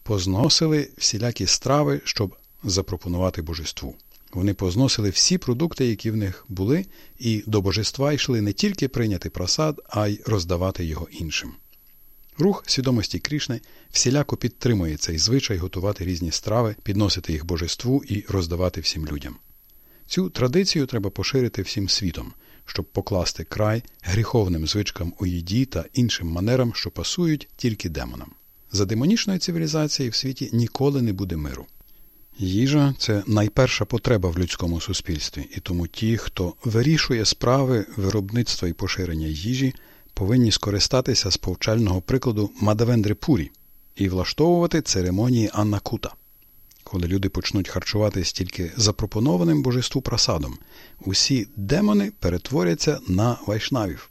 позносили всілякі страви, щоб запропонувати божеству. Вони позносили всі продукти, які в них були, і до божества йшли не тільки прийняти просад, а й роздавати його іншим. Рух свідомості Крішни всіляко підтримує цей звичай готувати різні страви, підносити їх божеству і роздавати всім людям. Цю традицію треба поширити всім світом, щоб покласти край гріховним звичкам у їді та іншим манерам, що пасують тільки демонам. За демонічної цивілізації в світі ніколи не буде миру. Їжа це найперша потреба в людському суспільстві, і тому ті, хто вирішує справи виробництва і поширення їжі, повинні скористатися з повчального прикладу Мадавендри Пурі і влаштовувати церемонії Аннакута. Коли люди почнуть харчуватись тільки запропонованим божеству просадом, усі демони перетворяться на вайшнавів.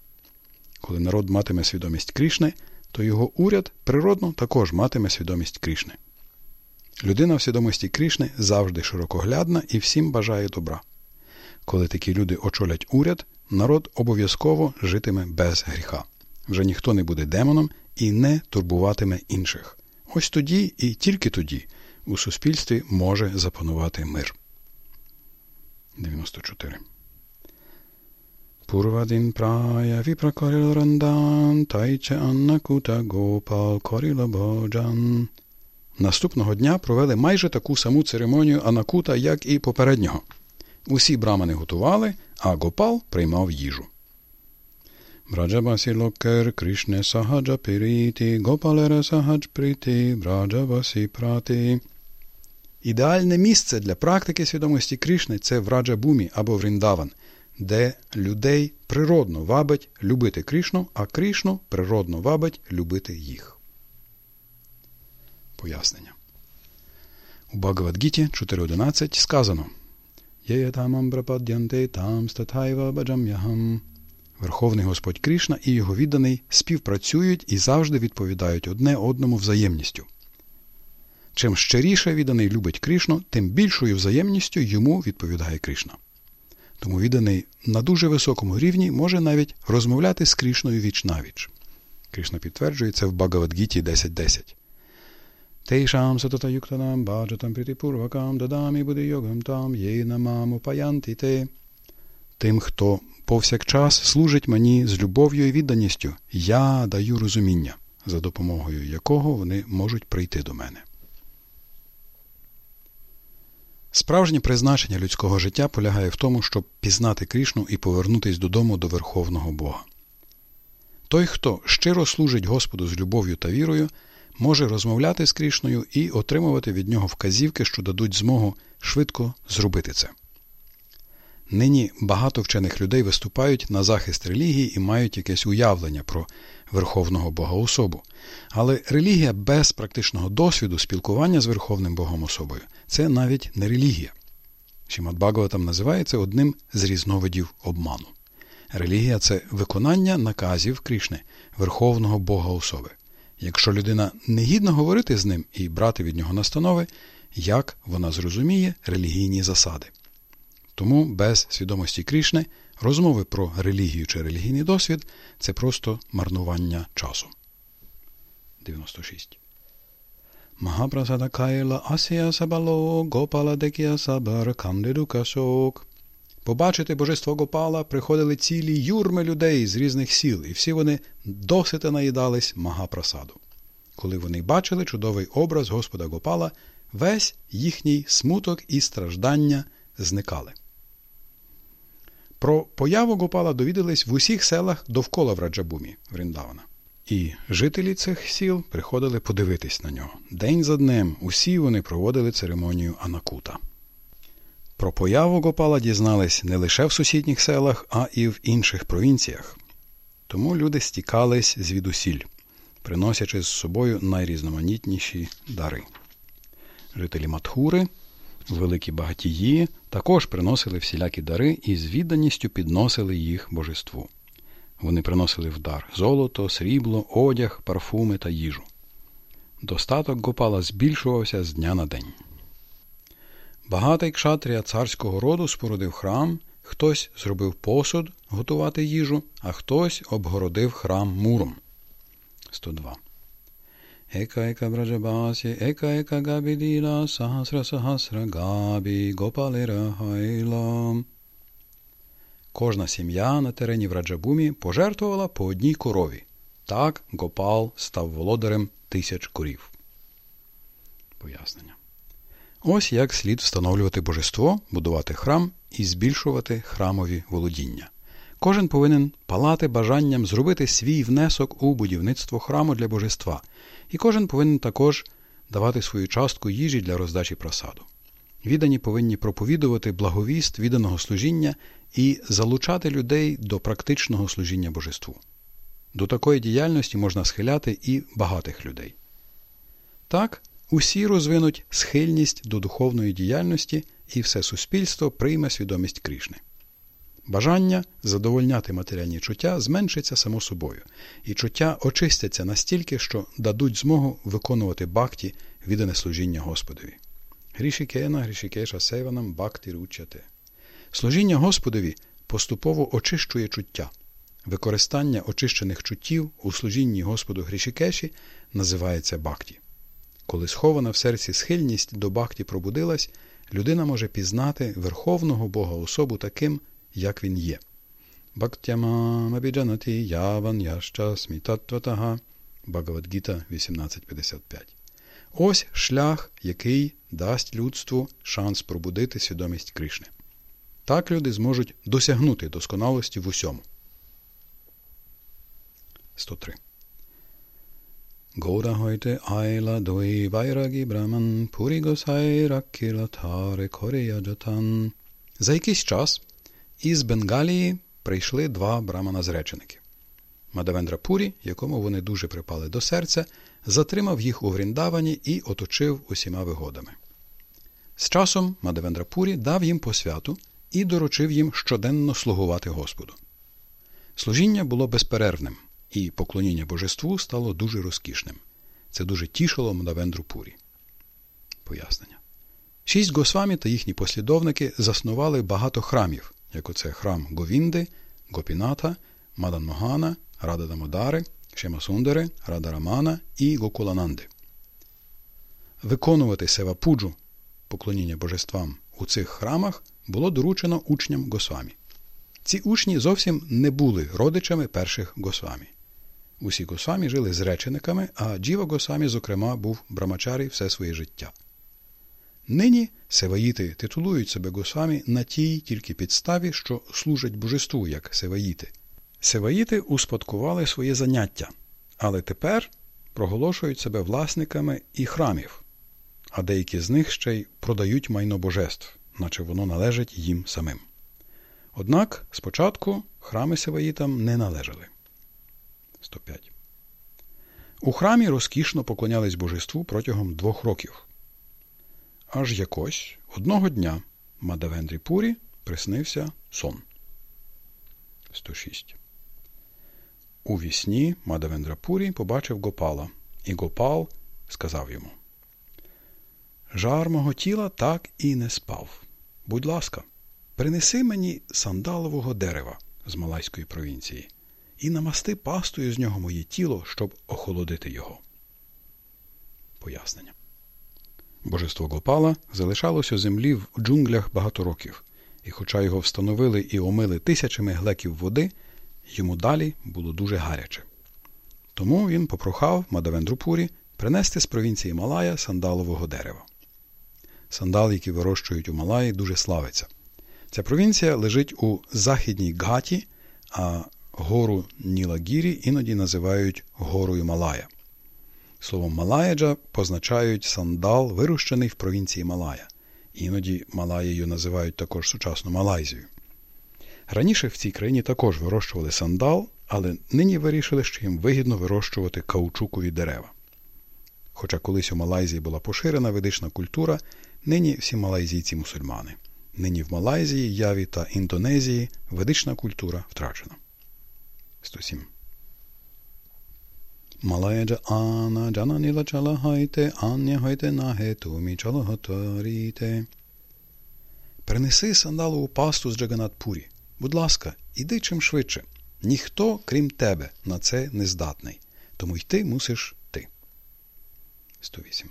Коли народ матиме свідомість Крішни, то його уряд природно також матиме свідомість Крішни. Людина в свідомості Крішни завжди широкоглядна і всім бажає добра. Коли такі люди очолять уряд, народ обов'язково житиме без гріха. Вже ніхто не буде демоном і не турбуватиме інших. Ось тоді і тільки тоді у суспільстві може запанувати мир. 94. Пурвадин прая віпракоріл рандан, тайче аннакута гопал коріла боджан. Наступного дня провели майже таку саму церемонію Анакута, як і попереднього. Усі брамани готували, а Гопал приймав їжу. Браджабасі локер Кришне сагаджа піріті, Гопалера сагадж пріті, Браджабасі прати. Ідеальне місце для практики свідомості Кришни це Враджабумі або Вріндаван, де людей природно вабить любити Кришну, а Кришну природно вабить любити їх. Пояснення. У Багавадгіті 4.11 сказано Верховний Господь Кришна і його відданий співпрацюють і завжди відповідають одне одному взаємністю. Чим щиріше відданий любить Кришну, тим більшою взаємністю йому відповідає Кришна. Тому відданий на дуже високому рівні може навіть розмовляти з Кришною віч навіч. Кришна підтверджує це в Багавадгіті 10.10. Сатата юктанам баджатам притипурвакам дадамі буде там єйна маму паянти те. Тим, хто повсякчас служить мені з любов'ю і відданістю, я даю розуміння, за допомогою якого вони можуть прийти до мене. Справжнє призначення людського життя полягає в тому, щоб пізнати Крішну і повернутися додому до Верховного Бога. Той, хто щиро служить Господу з любов'ю та вірою, може розмовляти з Крішною і отримувати від нього вказівки, що дадуть змогу швидко зробити це. Нині багато вчених людей виступають на захист релігії і мають якесь уявлення про Верховного Бога особу. Але релігія без практичного досвіду спілкування з Верховним Богом особою це навіть не релігія. Шімат Багаватам називає це одним з різновидів обману. Релігія це виконання наказів Крішни, Верховного Бога особи. Якщо людина не гідна говорити з ним і брати від нього настанови, як вона зрозуміє релігійні засади. Тому без свідомості Крішни розмови про релігію чи релігійний досвід це просто марнування часу. 96. Магапрасада Кайла Асія Сабало Гопала Декія Сабар Кандидукашок. Побачити божество Гопала приходили цілі юрми людей з різних сіл, і всі вони досите наїдались Магапрасаду. Коли вони бачили чудовий образ Господа Гопала, весь їхній смуток і страждання зникали. Про появу Гопала довідались в усіх селах довкола Враджабумі Вріндавана. І жителі цих сіл приходили подивитись на нього. День за днем усі вони проводили церемонію Анакута. Про появу Гопала дізнались не лише в сусідніх селах, а і в інших провінціях. Тому люди стікались звідусіль, приносячи з собою найрізноманітніші дари. Жителі Матхури Великі багатії також приносили всілякі дари і з відданістю підносили їх божеству. Вони приносили в дар золото, срібло, одяг, парфуми та їжу. Достаток Гопала збільшувався з дня на день. Багатий кшатрія царського роду спорудив храм, хтось зробив посуд готувати їжу, а хтось обгородив храм муром. 102 Ека ека брajabasi, ека ека gabidila, sahasra sahasra габі, гопалера хайла. Кожна сім'я на терені в Раджабумі пожертвувала по одній корові. Так Гопал став володарем тисяч корів. Пояснення. Ось як слід встановлювати божество, будувати храм і збільшувати храмові володіння. Кожен повинен палати бажанням зробити свій внесок у будівництво храму для божества – і кожен повинен також давати свою частку їжі для роздачі просаду. Віддані повинні проповідувати благовіст відданого служіння і залучати людей до практичного служіння божеству. До такої діяльності можна схиляти і багатих людей. Так, усі розвинуть схильність до духовної діяльності, і все суспільство прийме свідомість Крішни. Бажання задовольняти матеріальні чуття зменшиться само собою, і чуття очистяться настільки, що дадуть змогу виконувати бакті віддане служіння Господові. Грішікена, грішікеша севанам бакти ручате. Служіння Господові поступово очищує чуття. Використання очищених чуттів у служінні Господу Грішікеші називається бакті. Коли схована в серці схильність до бакті пробудилась, людина може пізнати Верховного Бога особу таким як він є. Бхактямамабіджанаті яван яща смітатватага Бхагавадгіта 1855. Ось шлях, який дасть людству шанс пробудити свідомість Кришни. Так люди зможуть досягнути досконалості в усьому. 103. Года heute дой вайрагі браман пурі госай ракіла таре корея. За якийсь час із Бенгалії прийшли два брамана-зреченики. Мадавендра Пурі, якому вони дуже припали до серця, затримав їх у Гріндавані і оточив усіма вигодами. З часом Мадавендра Пурі дав їм посвяту і доручив їм щоденно слугувати Господу. Служіння було безперервним, і поклоніння божеству стало дуже розкішним. Це дуже тішило Мадавендру Пурі. Пояснення. Шість Госвамі та їхні послідовники заснували багато храмів, як оце храм Говінди, Гопіната, Мадан Могана, Рада Дамодари, Шемасундари, Радарамана і Гокулананди. Виконувати севапуджу поклоніння божествам у цих храмах було доручено учням Госвамі. Ці учні зовсім не були родичами перших Госвамі. Усі Госвамі жили з речениками, а Джіва Госвамі, зокрема, був брамачарі все своє життя. Нині севаїти титулують себе Госвамі на тій тільки підставі, що служать божеству як севаїти. Севаїти успадкували своє заняття, але тепер проголошують себе власниками і храмів, а деякі з них ще й продають майно божеств, наче воно належить їм самим. Однак спочатку храми севаїтам не належали. 105. У храмі розкішно поклонялись божеству протягом двох років. Аж якось одного дня Мадавендрі Пурі приснився сон. 106. У вісні Мадавендра Пурі побачив Гопала, і Гопал сказав йому Жар мого тіла так і не спав. Будь ласка, принеси мені сандалового дерева з Малайської провінції і намасти пастою з нього моє тіло, щоб охолодити його. Пояснення. Божество Гопала залишалось у землі в джунглях багато років, і, хоча його встановили і омили тисячами глеків води, йому далі було дуже гаряче. Тому він попрохав Мадавендрупурі принести з провінції Малая сандалового дерева. Сандал, який вирощують у Малаї, дуже славиться. Ця провінція лежить у західній Гаті, а гору Нілагірі іноді називають горою Малая. Словом Малаяджа позначають сандал, вирощений в провінції Малая. Іноді Малаєю називають також сучасну Малайзію. Раніше в цій країні також вирощували сандал, але нині вирішили, що їм вигідно вирощувати каучукові дерева. Хоча колись у Малайзії була поширена ведична культура, нині всі малайзійці мусульмани. Нині в Малайзії, Яві та Індонезії ведична культура втрачена. 107. Малаяджа ана джананіла чалагайте, ання гайте наге тумі чалагатаріте. Принеси сандалову пасту з Джаганатпурі. Будь ласка, іди чим швидше. Ніхто, крім тебе, на це не здатний. Тому йти мусиш ти. 108.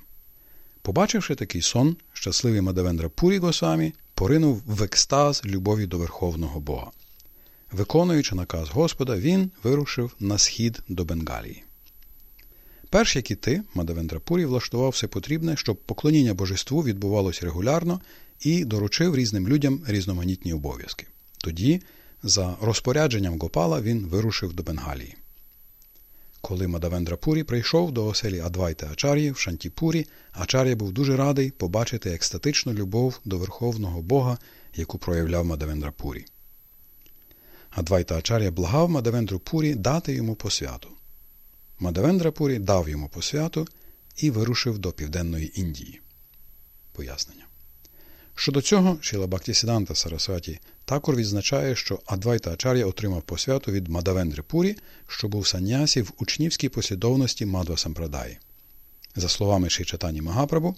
Побачивши такий сон, щасливий Мадавендра Пурі Госамі поринув в екстаз любові до Верховного Бога. Виконуючи наказ Господа, він вирушив на схід до Бенгалії. Перш як і ти, Мадавендра Пурі влаштував все потрібне, щоб поклоніння божеству відбувалося регулярно і доручив різним людям різноманітні обов'язки. Тоді, за розпорядженням Гопала, він вирушив до Бенгалії. Коли Мадавендра Пурі прийшов до оселі Адвайта Ачар'ї в Шантіпурі, Ачар'я був дуже радий побачити екстатичну любов до Верховного Бога, яку проявляв Мадавендра Пурі. Адвайта Ачар'я благав Мадавендру Пурі дати йому посвяту. Мадавендра Пурі дав йому посвяту і вирушив до Південної Індії. Пояснення. Щодо цього, Шіла Бактісіданта Сарасваті також відзначає, що Адвайта Ачар'я отримав посвяту від Мадавендри Пурі, що був санясі в учнівській послідовності Мадва Сампрадаї. За словами Шичатані Магапрабу,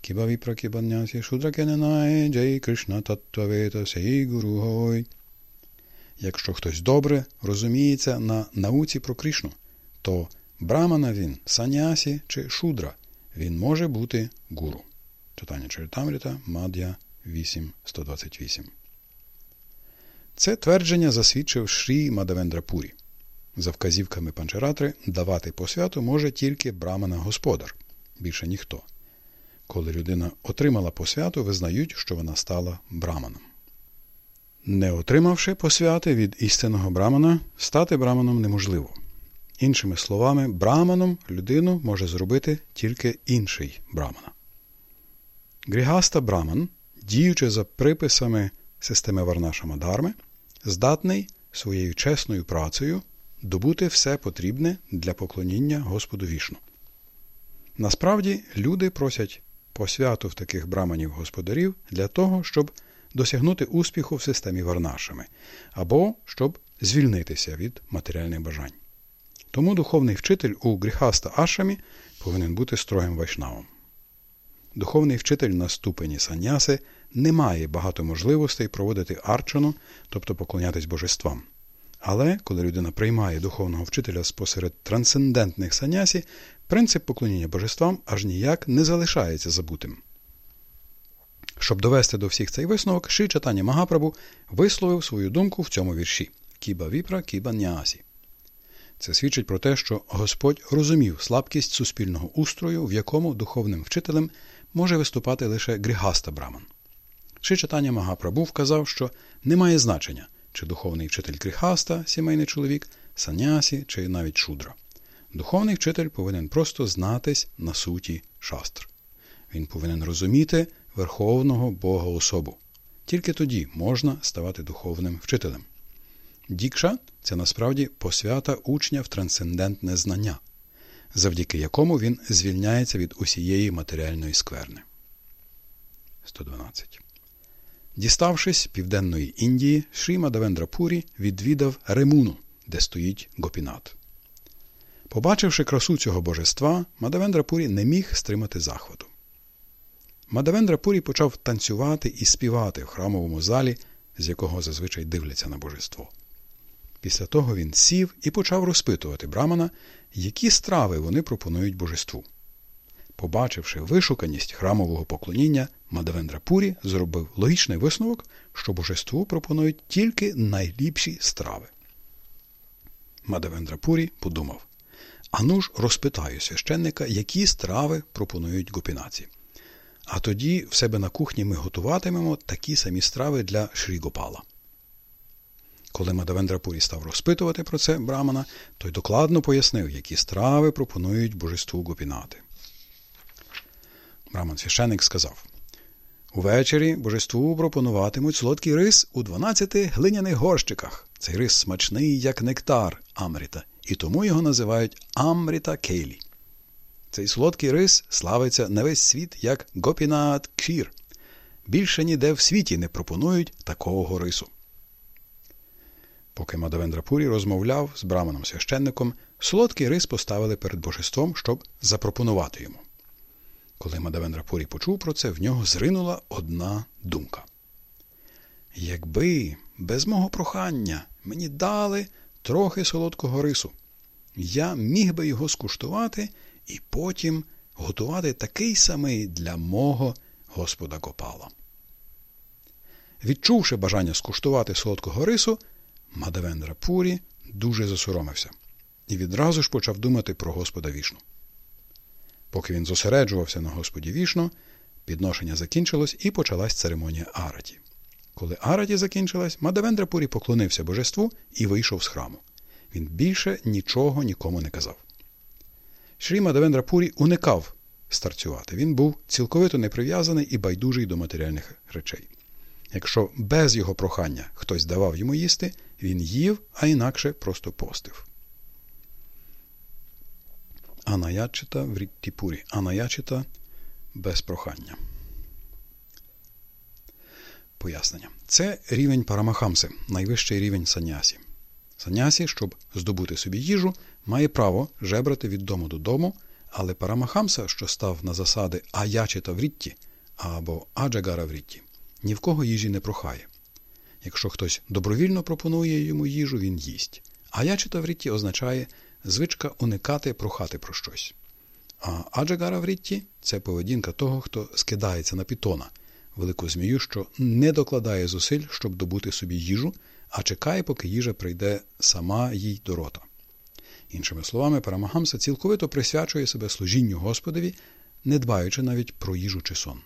Кібаві пракібанясі шудракененай джей Кришна Таттвавета сей Гуру Гой. Якщо хтось добре розуміється на науці про Кришну, то Брамана він, санясі чи шудра, він може бути гуру. Читання Чаритамріта, Мад'я 8.128. Це твердження засвідчив Шрі Мадавендрапурі. За вказівками панчаратри давати посвяту може тільки брамана господар, більше ніхто. Коли людина отримала посвяту, визнають, що вона стала браманом. Не отримавши посвяти від істинного брамана, стати браманом неможливо. Іншими словами, браманом людину може зробити тільки інший брамана. Грігаста браман, діючи за приписами системи Варнаша Мадгарми, здатний своєю чесною працею добути все потрібне для поклоніння Господу вішну. Насправді, люди просять посвяту в таких браманів господарів для того, щоб досягнути успіху в системі Варнашами, або щоб звільнитися від матеріальних бажань. Тому духовний вчитель у гріхаста Ашамі повинен бути строгим вайшнавом. Духовний вчитель на ступені саняси не має багато можливостей проводити арчану, тобто поклонятись божествам. Але коли людина приймає духовного вчителя спосеред трансцендентних санясі, принцип поклоніння божествам аж ніяк не залишається забутим. Щоб довести до всіх цей висновок, Ши читання Магапрабу висловив свою думку в цьому вірші Кіба віпра, кіба нясі. Це свідчить про те, що Господь розумів слабкість суспільного устрою, в якому духовним вчителем може виступати лише грігаста браман. Ши читання Магапрабу вказав, що немає значення, чи духовний вчитель гріхаста, сімейний чоловік, санясі чи навіть шудра. Духовний вчитель повинен просто знатись на суті шастр. Він повинен розуміти Верховного Бога особу. Тільки тоді можна ставати духовним вчителем. Дікша це насправді посвята учня в трансцендентне знання, завдяки якому він звільняється від усієї матеріальної скверни. 112. Діставшись південної Індії, Шрі Мадавендрапурі відвідав Ремуну, де стоїть гопінат. Побачивши красу цього божества, Мадавендрапурі не міг стримати захвату. Мадавендрапурі почав танцювати і співати в храмовому залі, з якого зазвичай дивляться на божество. Після того він сів і почав розпитувати Брамана, які страви вони пропонують божеству. Побачивши вишуканість храмового поклоніння, Мадавендрапурі зробив логічний висновок, що божеству пропонують тільки найліпші страви. Мадавендрапурі подумав ану ж розпитаю священника, які страви пропонують гопінаці. А тоді в себе на кухні ми готуватимемо такі самі страви для Шрігопала. Коли Мадавендрапурі став розпитувати про це Брамана, той докладно пояснив, які страви пропонують божеству гопінати. Браман священик сказав Увечері божеству пропонуватимуть солодкий рис у 12 глиняних горщиках. Цей рис смачний, як нектар Амріта, і тому його називають Амріта Кейлі. Цей солодкий рис славиться на весь світ як Гопінат Кшір. Більше ніде в світі не пропонують такого рису. Поки Мадавендрапурі розмовляв з браманом священником, солодкий рис поставили перед божеством, щоб запропонувати йому. Коли Мадавендрапурі почув про це, в нього зринула одна думка. Якби без мого прохання мені дали трохи солодкого рису, я міг би його скуштувати і потім готувати такий самий для мого Господа Гопала. Відчувши бажання скуштувати солодкого рису, Мадавендра Пурі дуже засоромився і відразу ж почав думати про Господа вішну. Поки він зосереджувався на Господі вішну, підношення закінчилось і почалась церемонія Араті. Коли Араті закінчилась, Мадавендра Пурі поклонився божеству і вийшов з храму. Він більше нічого нікому не казав. Шрі Мадавендра Пурі уникав старцювати. Він був цілковито неприв'язаний і байдужий до матеріальних речей. Якщо без його прохання хтось давав йому їсти, він їв, а інакше просто постив. Анаячита в Ріттіпурі. Анаячита без прохання. Пояснення. Це рівень Парамахамси, найвищий рівень санясі. Санясі, щоб здобути собі їжу, має право жебрати від дому додому, але Парамахамса, що став на засади Аячита в Рітті або Аджагара в Рітті, ні в кого їжі не прохає. Якщо хтось добровільно пропонує йому їжу, він їсть. Аячита в Рітті означає звичка уникати прохати про щось. А Аджагара в Рітті – це поведінка того, хто скидається на пітона, велику змію, що не докладає зусиль, щоб добути собі їжу, а чекає, поки їжа прийде сама їй до рота. Іншими словами, Парамахамса цілковито присвячує себе служінню Господові, не дбаючи навіть про їжу чи сон.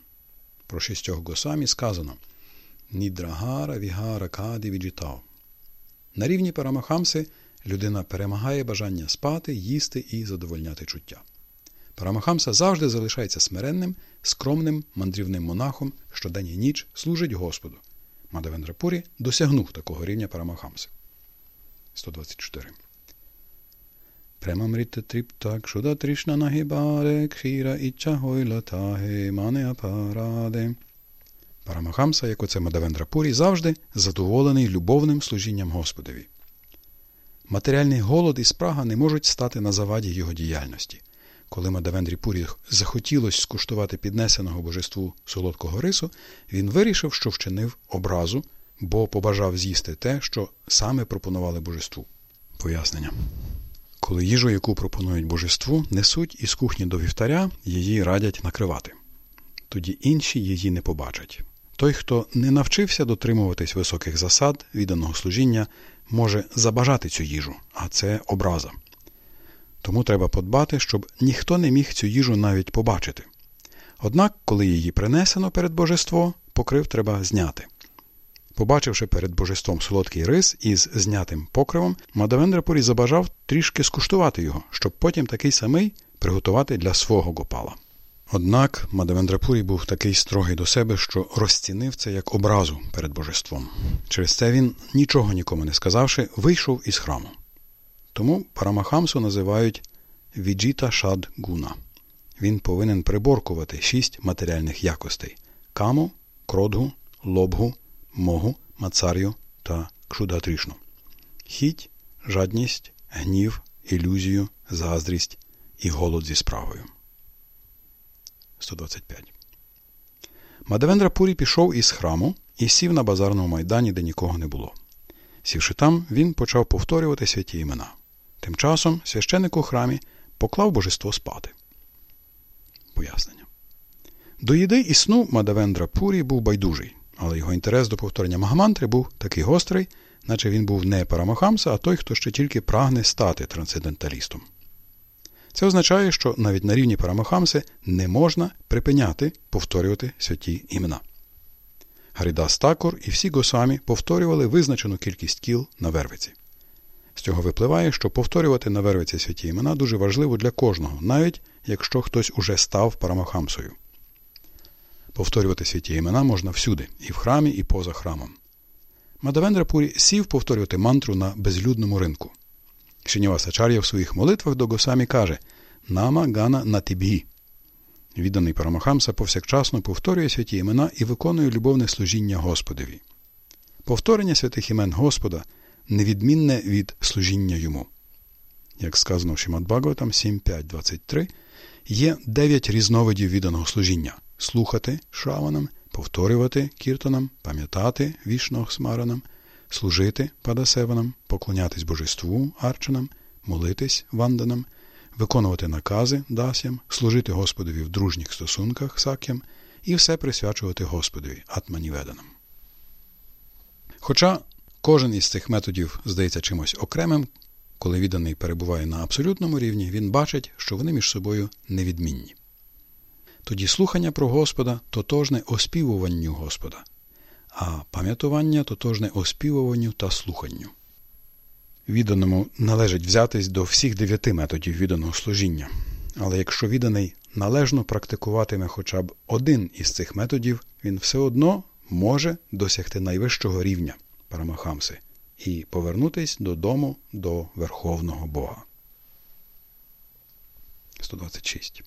Про шістьох госамі сказано Нідрагара вігара каді віджітав. На рівні Парамахамси людина перемагає бажання спати, їсти і задовольняти чуття. Парамахамса завжди залишається смиренним, скромним мандрівним монахом, що день і ніч служить Господу. Мадавендрапурі досягнув такого рівня Парамахамси. 124. Премамрита тріпта кшуда трішна нагібаре, кшіра ічча гойла таге, мане апараде. Парамахамса, як оце Мадавендрапурі, завжди задоволений любовним служінням Господові. Матеріальний голод і спрага не можуть стати на заваді його діяльності. Коли Мадавендрі Пурі захотілося скуштувати піднесеного божеству солодкого рису, він вирішив, що вчинив образу бо побажав з'їсти те, що саме пропонували божеству. Пояснення. Коли їжу, яку пропонують божеству, несуть із кухні до вівтаря, її радять накривати. Тоді інші її не побачать. Той, хто не навчився дотримуватись високих засад відданого служіння, може забажати цю їжу, а це образа. Тому треба подбати, щоб ніхто не міг цю їжу навіть побачити. Однак, коли її принесено перед божество, покрив треба зняти. Побачивши перед божеством солодкий рис із знятим покривом, Мадавендрапурі забажав трішки скуштувати його, щоб потім такий самий приготувати для свого гопала. Однак Мадавендрапурі був такий строгий до себе, що розцінив це як образу перед божеством. Через це він, нічого нікому не сказавши, вийшов із храму. Тому Парамахамсу називають Віджіта Шад Гуна. Він повинен приборкувати шість матеріальних якостей каму, кродгу, лобгу, могу, мацарю та кшудатрішну. Хіть, жадність, гнів, ілюзію, заздрість і голод зі справою. 125. Мадавендра Пурі пішов із храму і сів на базарному майдані, де нікого не було. Сівши там, він почав повторювати святі імена. Тим часом священик у храмі поклав божество спати. Пояснення. До їди і сну Мадавендра Пурі був байдужий, але його інтерес до повторення Магамантри був такий гострий, наче він був не Парамахамса, а той, хто ще тільки прагне стати трансценденталістом. Це означає, що навіть на рівні Парамахамси не можна припиняти повторювати святі імена. Гарідас Такур і всі госамі повторювали визначену кількість кіл на вервиці. З цього випливає, що повторювати на вервиці святі імена дуже важливо для кожного, навіть якщо хтось уже став Парамахамсою. Повторювати святі імена можна всюди, і в храмі, і поза храмом. Мадавендрапурі сів повторювати мантру на безлюдному ринку. Шинівасачар'я в своїх молитвах до Госамі каже Нама Гана Натібгі. Відданий Парамахамса повсякчасно повторює святі імена і виконує любовне служіння Господові. Повторення святих імен Господа невідмінне від служіння йому. Як сказано в Шимат Бхагаватам 7.5.23, є дев'ять різновидів відданого служіння слухати шраванам, повторювати кіртанам, пам'ятати вішнохсмаранам, служити падасеванам, поклонятись божеству арчанам, молитись ванданам, виконувати накази дасям, служити Господові в дружніх стосунках сакям і все присвячувати Господові атманіведанам. Хоча кожен із цих методів здається чимось окремим, коли відданий перебуває на абсолютному рівні, він бачить, що вони між собою невідмінні. Тоді слухання про Господа тотожне оспівуванню Господа, а пам'ятування тотожне оспівуванню та слуханню. Відданому належить взятись до всіх дев'яти методів відданого служіння, але якщо відданий належно практикуватиме хоча б один із цих методів, він все одно може досягти найвищого рівня Парамахамси і повернутись додому до Верховного Бога. 126.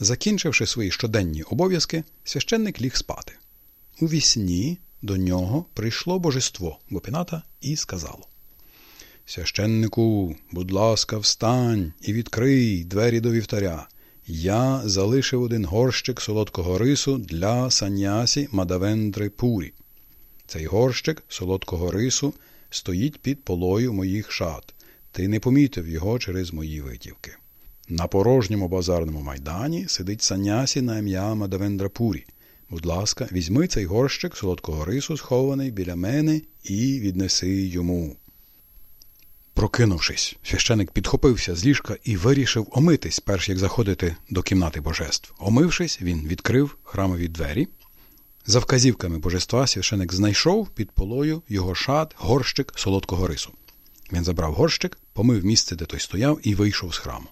Закінчивши свої щоденні обов'язки, священник ліг спати. У вісні до нього прийшло божество Гопіната і сказало Священнику, будь ласка, встань і відкрий двері до вівтаря. Я залишив один горщик солодкого рису для санясі Мадавендри Пурі. Цей горщик солодкого рису стоїть під полою моїх шат. Ти не помітив його через мої витівки. На порожньому базарному майдані сидить санясі на ім'я Мадавендрапурі. Будь ласка, візьми цей горщик солодкого рису, схований біля мене, і віднеси йому. Прокинувшись, священик підхопився з ліжка і вирішив омитись, перш як заходити до кімнати божеств. Омившись, він відкрив храмові двері. За вказівками божества священик знайшов під полою його шат, горщик солодкого рису. Він забрав горщик, помив місце, де той стояв, і вийшов з храму.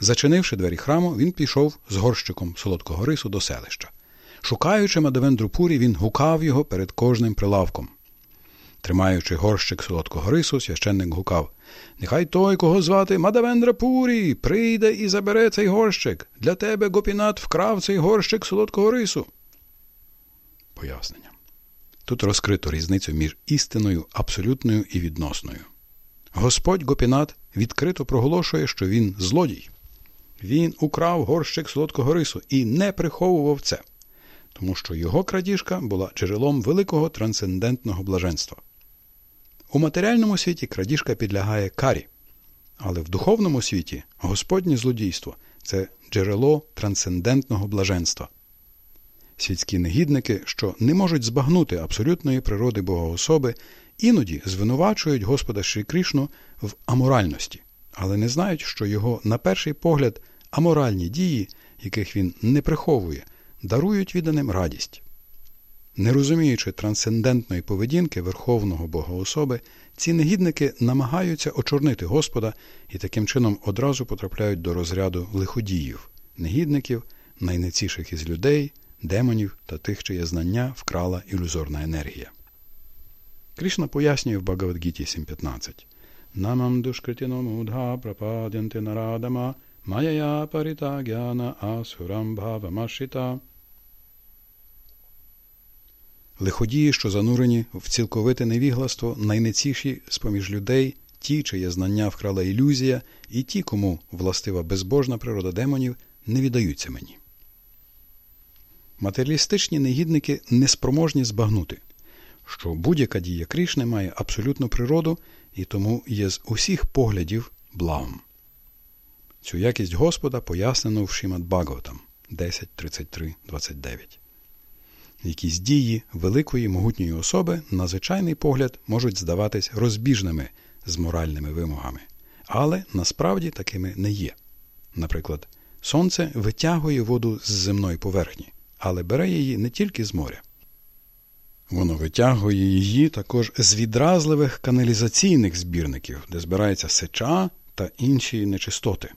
Зачинивши двері храму, він пішов з горщиком солодкого рису до селища. Шукаючи Мадавендрупурі, він гукав його перед кожним прилавком. Тримаючи горщик солодкого рису, священник гукав Нехай той, кого звати Мадавендрапурі, прийде і забере цей горщик. Для тебе гопінат вкрав цей горщик солодкого рису. Пояснення. Тут розкрито різницю між істиною абсолютною і відносною. Господь Гопінат відкрито проголошує, що він злодій. Він украв горщик солодкого рису і не приховував це. тому що його крадіжка була джерелом великого трансцендентного блаженства. У матеріальному світі крадіжка підлягає карі, але в духовному світі Господнє злодійство це джерело трансцендентного блаженства. Світські негідники, що не можуть збагнути абсолютної природи Богоособи, іноді звинувачують Господа Шрі Кришну в аморальності, але не знають, що його, на перший погляд, аморальні дії, яких він не приховує, дарують відданим радість. Не розуміючи трансцендентної поведінки Верховного Богоособи, ці негідники намагаються очорнити Господа і таким чином одразу потрапляють до розряду лиходіїв, негідників, найнеціших із людей, демонів та тих, чиє знання вкрала ілюзорна енергія. Кришна пояснює в Багавадгіті 7.15 Намам душкритіно мудха прападянти нарадама майя паритагяна асурам бхавамашита Лиходії, що занурені в цілковите невігластво, найнеціші з поміж людей, ті, чиє знання вкрала ілюзія, і ті, кому властива безбожна природа демонів, не віддаються мені. Матеріалістичні негідники неспроможні збагнути, що будь-яка дія Крішни має абсолютну природу і тому є з усіх поглядів благом. Цю якість Господа пояснено в Шимат Бхагаватам 10.33.29. Якісь дії великої могутньої особи на звичайний погляд можуть здаватись розбіжними з моральними вимогами, але насправді такими не є. Наприклад, сонце витягує воду з земної поверхні, але бере її не тільки з моря. Воно витягує її також з відразливих каналізаційних збірників, де збирається сеча та інші нечистоти.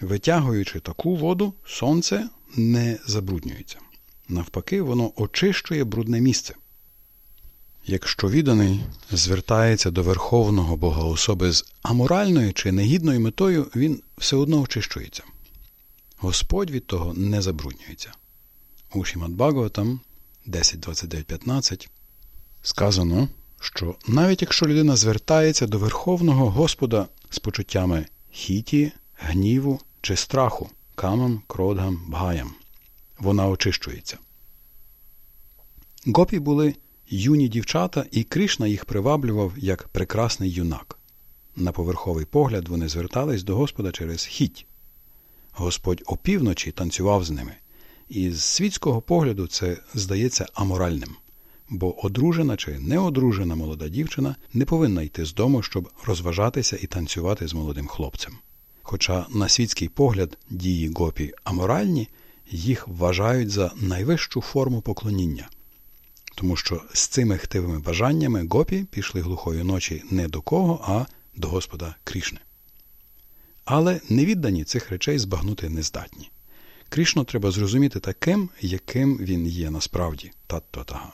Витягуючи таку воду, сонце не забруднюється. Навпаки, воно очищує брудне місце. Якщо відданий звертається до Верховного Бога особи з аморальною чи негідною метою, він все одно очищується. Господь від того не забруднюється. У Шімат Бхагаватам 10.29.15 сказано, що навіть якщо людина звертається до Верховного Господа з почуттями хіті, гніву чи страху, камам, кродгам, бгаям, вона очищується. Гопі були юні дівчата, і Кришна їх приваблював як прекрасний юнак. На поверховий погляд вони звертались до Господа через хіть. Господь опівночі танцював з ними, і з світського погляду це здається аморальним, бо одружена чи неодружена молода дівчина не повинна йти з дому, щоб розважатися і танцювати з молодим хлопцем. Хоча на світський погляд дії гопі аморальні, їх вважають за найвищу форму поклоніння, тому що з цими хтивими бажаннями гопі пішли глухої ночі не до кого, а до Господа Крішни. Але невіддані цих речей збагнути не здатні. Крішну треба зрозуміти таким, яким він є насправді таттватага.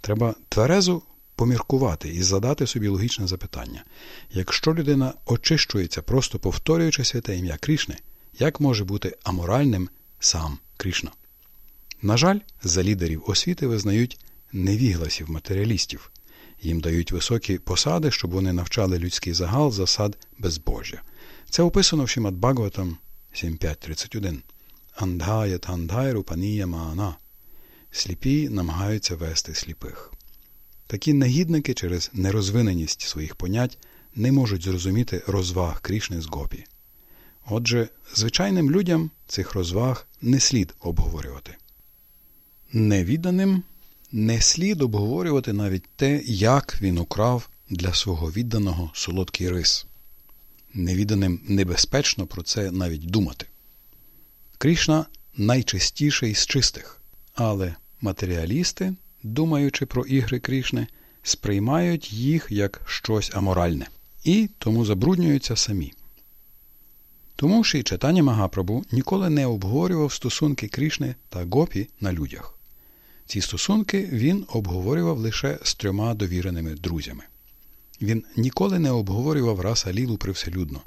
Треба тверезо поміркувати і задати собі логічне запитання. Якщо людина очищується, просто повторюючи святе ім'я Крішни, як може бути аморальним сам Крішна? На жаль, за лідерів освіти визнають невігласів матеріалістів. Їм дають високі посади, щоб вони навчали людський загал засад безбожжя. Це описано в Шимат Бхагаватам 7.5.31. Панія маана. Сліпі намагаються вести сліпих. Такі негідники через нерозвиненість своїх понять не можуть зрозуміти розваг Крішни з гопі. Отже, звичайним людям цих розваг не слід обговорювати. Невідданим не слід обговорювати навіть те, як він украв для свого відданого солодкий рис. Невідданим небезпечно про це навіть думати. Крішна найчистіший з чистих, але матеріалісти, думаючи про ігри Крішни, сприймають їх як щось аморальне і тому забруднюються самі. Тому ж і читання Магапрабу ніколи не обговорював стосунки Крішни та Гопі на людях. Ці стосунки він обговорював лише з трьома довіреними друзями. Він ніколи не обговорював раса лілу привселюдно,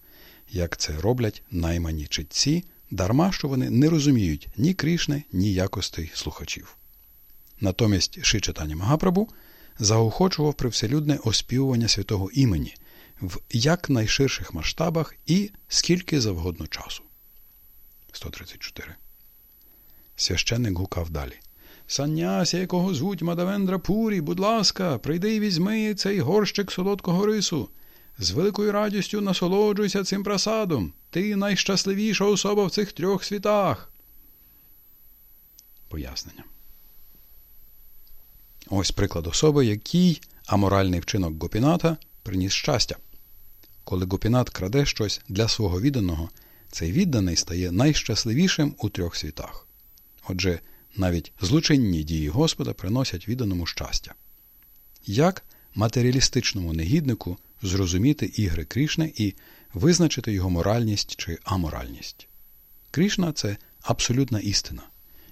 як це роблять наймані читці, дарма що вони не розуміють ні Крішни, ні якостей слухачів. Натомість Шичатані Магапрабу заохочував привселюдне оспівування святого імені в якнайширших масштабах і скільки завгодно часу. 134. Священник гукав далі. Саннясі, якого звуть Мадавендра Пурі, будь ласка, прийди і візьми цей горщик солодкого рису. З великою радістю насолоджуйся цим просадом. Ти найщасливіша особа в цих трьох світах. Пояснення. Ось приклад особи, який аморальний вчинок гопіната приніс щастя. Коли гопінат краде щось для свого відданого, цей відданий стає найщасливішим у трьох світах. Отже, навіть злочинні дії Господа приносять відданому щастя. Як матеріалістичному негіднику зрозуміти ігри Крішни і визначити його моральність чи аморальність? Крішна це абсолютна істина,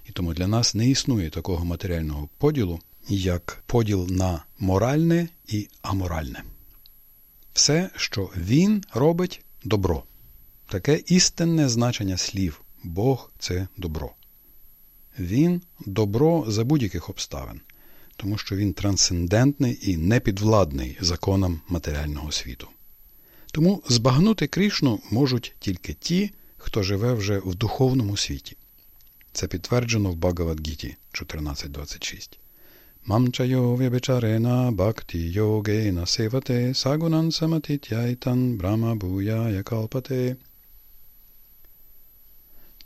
і тому для нас не існує такого матеріального поділу, як поділ на моральне і аморальне. Все, що він робить добро. Таке істинне значення слів Бог це добро. Він добро за будь-яких обставин, тому що він трансцендентний і непідвладний законам матеріального світу. Тому збагнути Крішну можуть тільки ті, хто живе вже в духовному світі. Це підтверджено в Багавадгіті 14.26. Мамчайо в'ябичарена бхакти йогена севате сагунан саматитяйтан брама буяя калпате.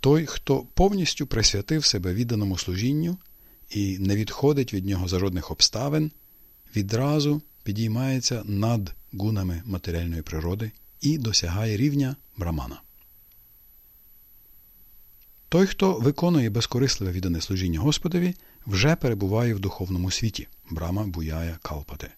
Той, хто повністю присвятив себе відданому служінню і не відходить від нього за жодних обставин, відразу підіймається над гунами матеріальної природи і досягає рівня брамана. Той, хто виконує безкорисливе віддане служіння Господові, вже перебуває в духовному світі Брама Буяя Калпате.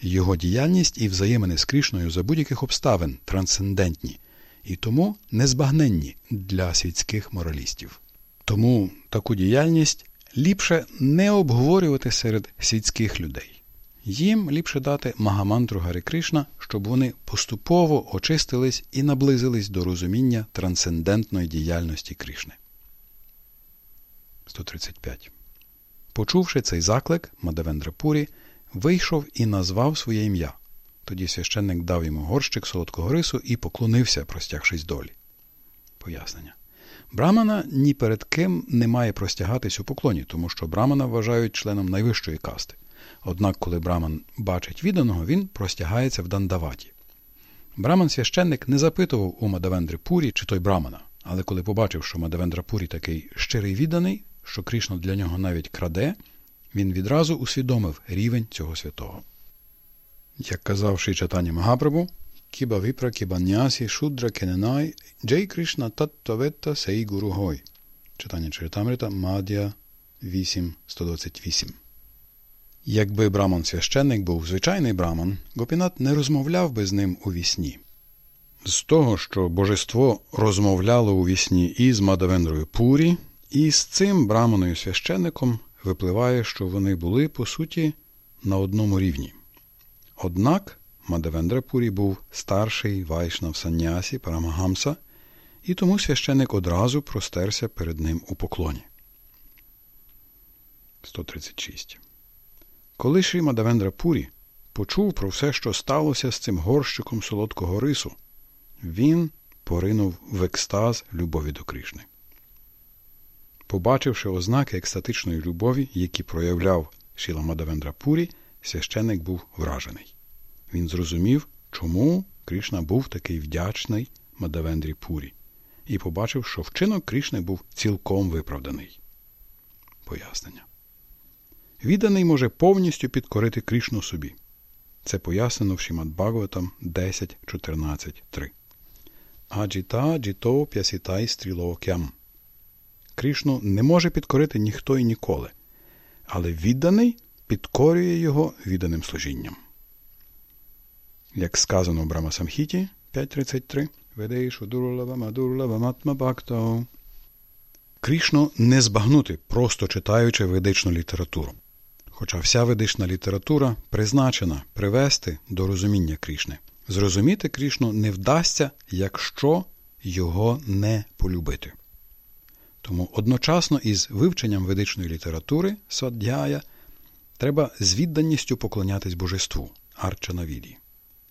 Його діяльність і взаємини з Крішною за будь-яких обставин трансцендентні і тому незбагненні для світських моралістів. Тому таку діяльність ліпше не обговорювати серед світських людей. Їм ліпше дати Магамантру Гари Кришна, щоб вони поступово очистились і наблизились до розуміння трансцендентної діяльності Кришни. 135. Почувши цей заклик, Мадавендра Пурі вийшов і назвав своє ім'я. Тоді священник дав йому горщик солодкого рису і поклонився, простягшись долі. Пояснення. Брамана ні перед ким не має простягатись у поклоні, тому що Брамана вважають членом найвищої касти. Однак, коли Браман бачить відданого, він простягається в Дандаваті. Браман священник не запитував у Мадавендри Пурі, чи той Брамана, але коли побачив, що Мадавендра Пурі такий щирий відданий, що Кришна для нього навіть краде, він відразу усвідомив рівень цього святого. Як казав Ши Чатані Магапрабу, Кіба Віпра Кібанясі Шудра Кененай Джей Кришна Таттаветта Сей Гуру Гой. Читання Чаритамрита Мадя 8.128 Якби браман священник був звичайний браман, Гопінат не розмовляв би з ним у вісні. З того, що божество розмовляло у вісні із Мадавендрою Пурі, і з цим браманою священником випливає, що вони були, по суті, на одному рівні. Однак Мадавендра Пурі був старший вайшнав саннясі Парамагамса, і тому священник одразу простерся перед ним у поклоні. 136 коли Шрі Мадавендра почув про все, що сталося з цим горщиком солодкого рису, він поринув в екстаз любові до Кришни. Побачивши ознаки екстатичної любові, які проявляв Шіла Мадавендра Пурі, священник був вражений. Він зрозумів, чому Кришна був такий вдячний Мадавендрі Пурі, і побачив, що вчинок Кришни був цілком виправданий. Пояснення. Відданий може повністю підкорити Крішну собі. Це пояснено в Шімад Бхагаватам 10.14.3. Аджіта джіто п'ясітай стрілокям. Крішну не може підкорити ніхто і ніколи, але відданий підкорює його відданим служінням. Як сказано в Брамасамхіті 5.33 Ведейшу дурлава мадурлава матма бхакто. Крішну не збагнути, просто читаючи ведичну літературу. Хоча вся ведична література призначена привести до розуміння Крішни. Зрозуміти Крішну не вдасться, якщо його не полюбити. Тому одночасно із вивченням ведичної літератури Саддяя треба з відданістю поклонятись божеству Арчанавіді.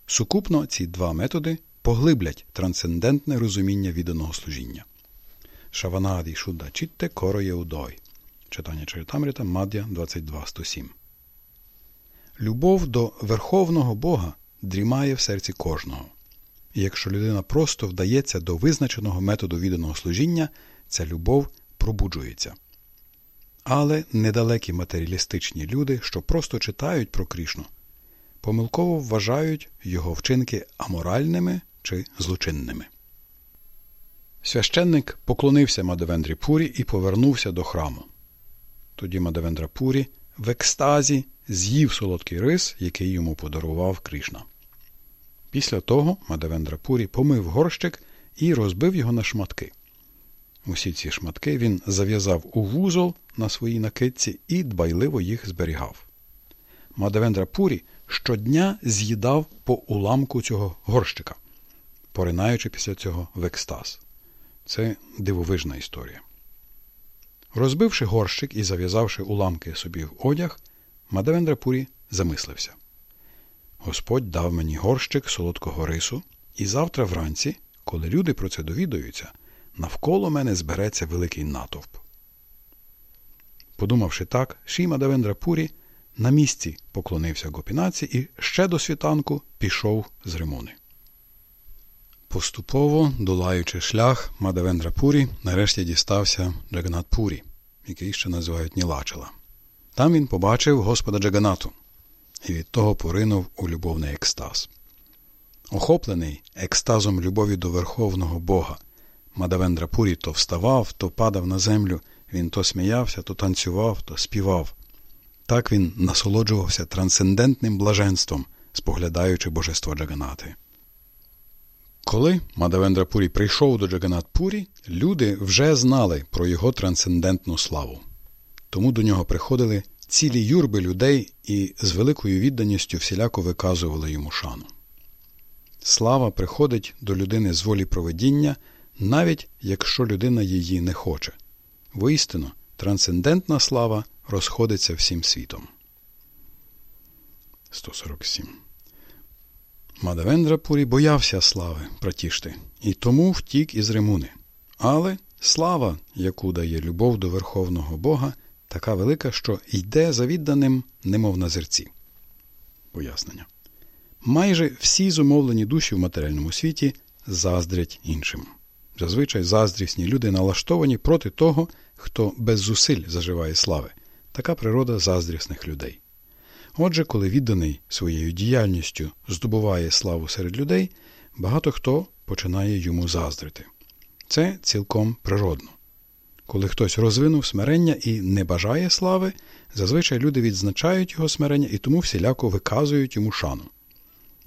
Сукупно ці два методи поглиблять трансцендентне розуміння відданого служіння. Шаванаді Шудда Чітте Коро Єудой читання Чаритамрита, Мад'я 22.107. Любов до Верховного Бога дрімає в серці кожного. І якщо людина просто вдається до визначеного методу відданого служіння, ця любов пробуджується. Але недалекі матеріалістичні люди, що просто читають про Крішну, помилково вважають його вчинки аморальними чи злочинними. Священник поклонився Мадавендрі Пурі і повернувся до храму. Тоді Мадавендра Пурі в екстазі з'їв солодкий рис, який йому подарував Кришна. Після того Мадавендра Пурі помив горщик і розбив його на шматки. Усі ці шматки він зав'язав у вузол на своїй накидці і дбайливо їх зберігав. Мадавендра Пурі щодня з'їдав по уламку цього горщика, поринаючи після цього в екстаз. Це дивовижна історія. Розбивши горщик і зав'язавши уламки собі в одяг, Мадавендра Пурі замислився. Господь дав мені горщик солодкого рису, і завтра вранці, коли люди про це довідаються, навколо мене збереться великий натовп. Подумавши так, Шіма Давендра Пурі на місці поклонився гопінаці і ще до світанку пішов з Римуни. Поступово, долаючи шлях, Мадавендра Пурі нарешті дістався Джаганат Пурі, який ще називають Нілачела. Там він побачив Господа Джаганату і від того поринув у любовний екстаз. Охоплений екстазом любові до Верховного Бога, Мадавендра Пурі то вставав, то падав на землю, він то сміявся, то танцював, то співав. Так він насолоджувався трансцендентним блаженством, споглядаючи божество Джаганати. Коли Мадавендра Пурі прийшов до Джаганат Пурі, люди вже знали про його трансцендентну славу. Тому до нього приходили цілі юрби людей і з великою відданістю всіляко виказували йому шану. Слава приходить до людини з волі проведіння, навіть якщо людина її не хоче. Воістину, трансцендентна слава розходиться всім світом. 147. Мадавендра Пурі боявся слави, братішти, і тому втік із Римуни. Але слава, яку дає любов до Верховного Бога, така велика, що йде за відданим, немов на зерці. Пояснення. Майже всі зумовлені душі в матеріальному світі заздрять іншим. Зазвичай заздрісні люди налаштовані проти того, хто без зусиль заживає слави. Така природа заздрісних людей. Отже, коли відданий своєю діяльністю здобуває славу серед людей, багато хто починає йому заздрити. Це цілком природно. Коли хтось розвинув смирення і не бажає слави, зазвичай люди відзначають його смирення і тому всіляко виказують йому шану.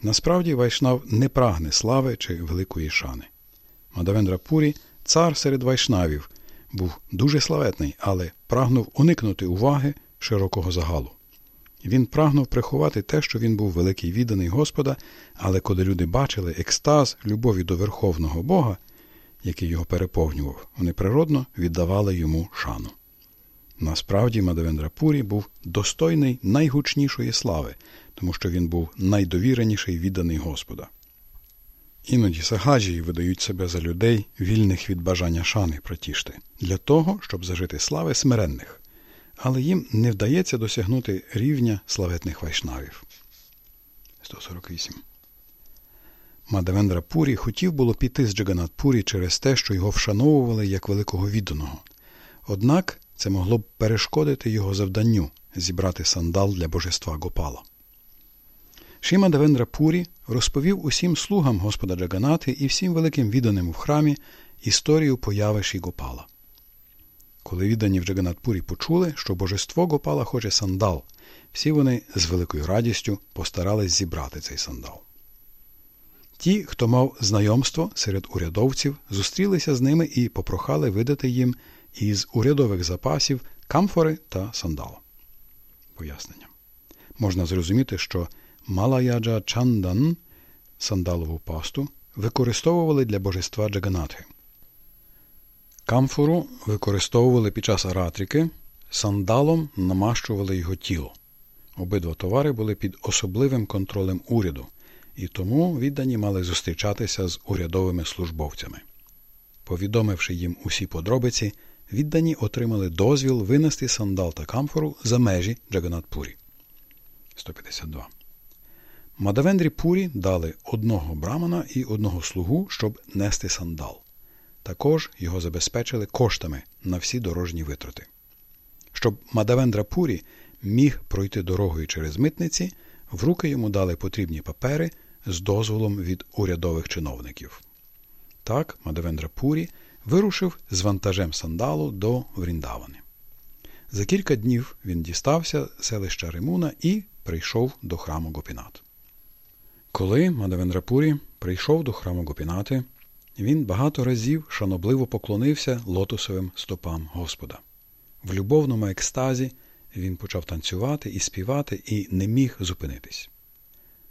Насправді, Вайшнав не прагне слави чи великої шани. Мадавендра Пурі, цар серед вайшнавів, був дуже славетний, але прагнув уникнути уваги широкого загалу. Він прагнув приховати те, що він був великий відданий Господа, але коли люди бачили екстаз любові до Верховного Бога, який його переповнював, вони природно віддавали йому шану. Насправді, Мадавендра Пурі був достойний найгучнішої слави, тому що він був найдовіреніший відданий Господа. Іноді сагаджії видають себе за людей, вільних від бажання шани протішти, для того, щоб зажити слави смиренних, але їм не вдається досягнути рівня славетних вайшнавів. 148 Мадавендра Пурі хотів було піти з Джаганат Пурі через те, що його вшановували як великого відданого. Однак це могло б перешкодити його завданню зібрати сандал для божества Гопала. Девендра Пурі розповів усім слугам Господа Джаганати і всім великим відданим в храмі історію появи Ші Гопала. Коли віддані в Джаганатпурі почули, що божество Гопала хоче сандал, всі вони з великою радістю постарались зібрати цей сандал. Ті, хто мав знайомство серед урядовців, зустрілися з ними і попрохали видати їм із урядових запасів камфори та сандал. Пояснення. Можна зрозуміти, що Малаяджа Чандан сандалову пасту використовували для божества Джаганатхи. Камфору використовували під час аратрики, сандалом намащували його тіло. Обидва товари були під особливим контролем уряду, і тому віддані мали зустрічатися з урядовими службовцями. Повідомивши їм усі подробиці, віддані отримали дозвіл винести сандал та камфору за межі Джаганатпурі. 152. Мадавендрі Пурі дали одного брамана і одного слугу, щоб нести сандал. Також його забезпечили коштами на всі дорожні витрати. Щоб Мадавендра Пурі міг пройти дорогою через митниці, в руки йому дали потрібні папери з дозволом від урядових чиновників. Так, Мадавендра Пурі вирушив з вантажем сандалу до Вріндавани. За кілька днів він дістався селища Римуна і прийшов до храму Гопінат. Коли Мадавендрапурі прийшов до храму Гопінати, він багато разів шанобливо поклонився лотосовим стопам Господа. В любовному екстазі він почав танцювати і співати і не міг зупинитись.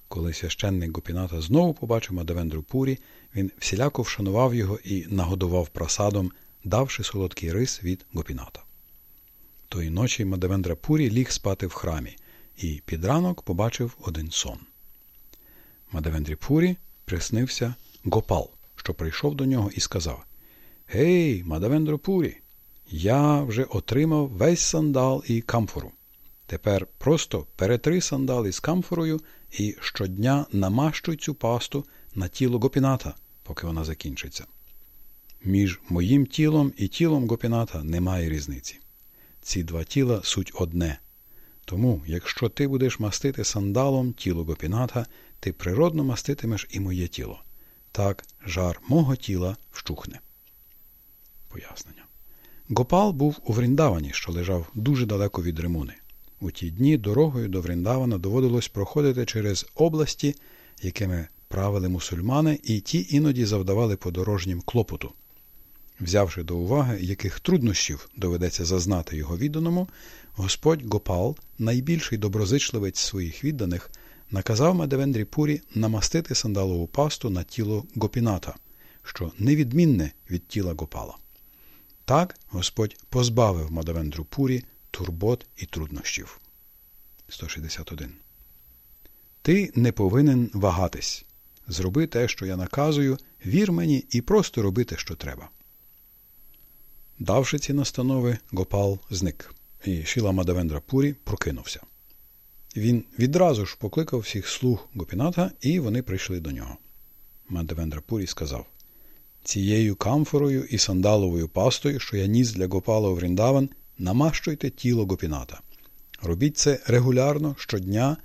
Коли священник Гопіната знову побачив Мадавендру Пурі, він всіляко вшанував його і нагодував просадом, давши солодкий рис від Гопіната. Тої ночі Мадавендра Пурі ліг спати в храмі і під ранок побачив один сон. Мадавендрі Пурі приснився Гопал, що прийшов до нього і сказав Гей, мадавендрпурі, я вже отримав весь сандал і камфору. Тепер просто перетри сандал із камфорою і щодня намащуй цю пасту на тіло гопіната, поки вона закінчиться. Між моїм тілом і тілом гопіната немає різниці. Ці два тіла суть одне. Тому, якщо ти будеш мастити сандалом тіло гопіната, ти природно маститимеш і моє тіло. Так жар мого тіла вщухне. Пояснення. Гопал був у Вріндавані, що лежав дуже далеко від Римуни. У ті дні дорогою до Вріндавана доводилось проходити через області, якими правили мусульмани, і ті іноді завдавали подорожнім клопоту. Взявши до уваги, яких труднощів доведеться зазнати його відданому, Господь Гопал, найбільший доброзичливець своїх відданих, наказав Мадевендрі Пурі намастити сандалову пасту на тіло гопіната, що невідмінне від тіла Гопала. Так Господь позбавив Мадавендру Пурі турбот і труднощів. 161. Ти не повинен вагатись. Зроби те, що я наказую, вір мені і просто роби те, що треба. Давши ці настанови, Гопал зник, і Шіла Мадавендра Пурі прокинувся. Він відразу ж покликав всіх слуг Гопіната, і вони прийшли до нього. Мадавендра Пурі сказав Цією камфорою і сандаловою пастою, що я ніс для Гопала Вріндаван, намащуйте тіло Гопіната. Робіть це регулярно щодня.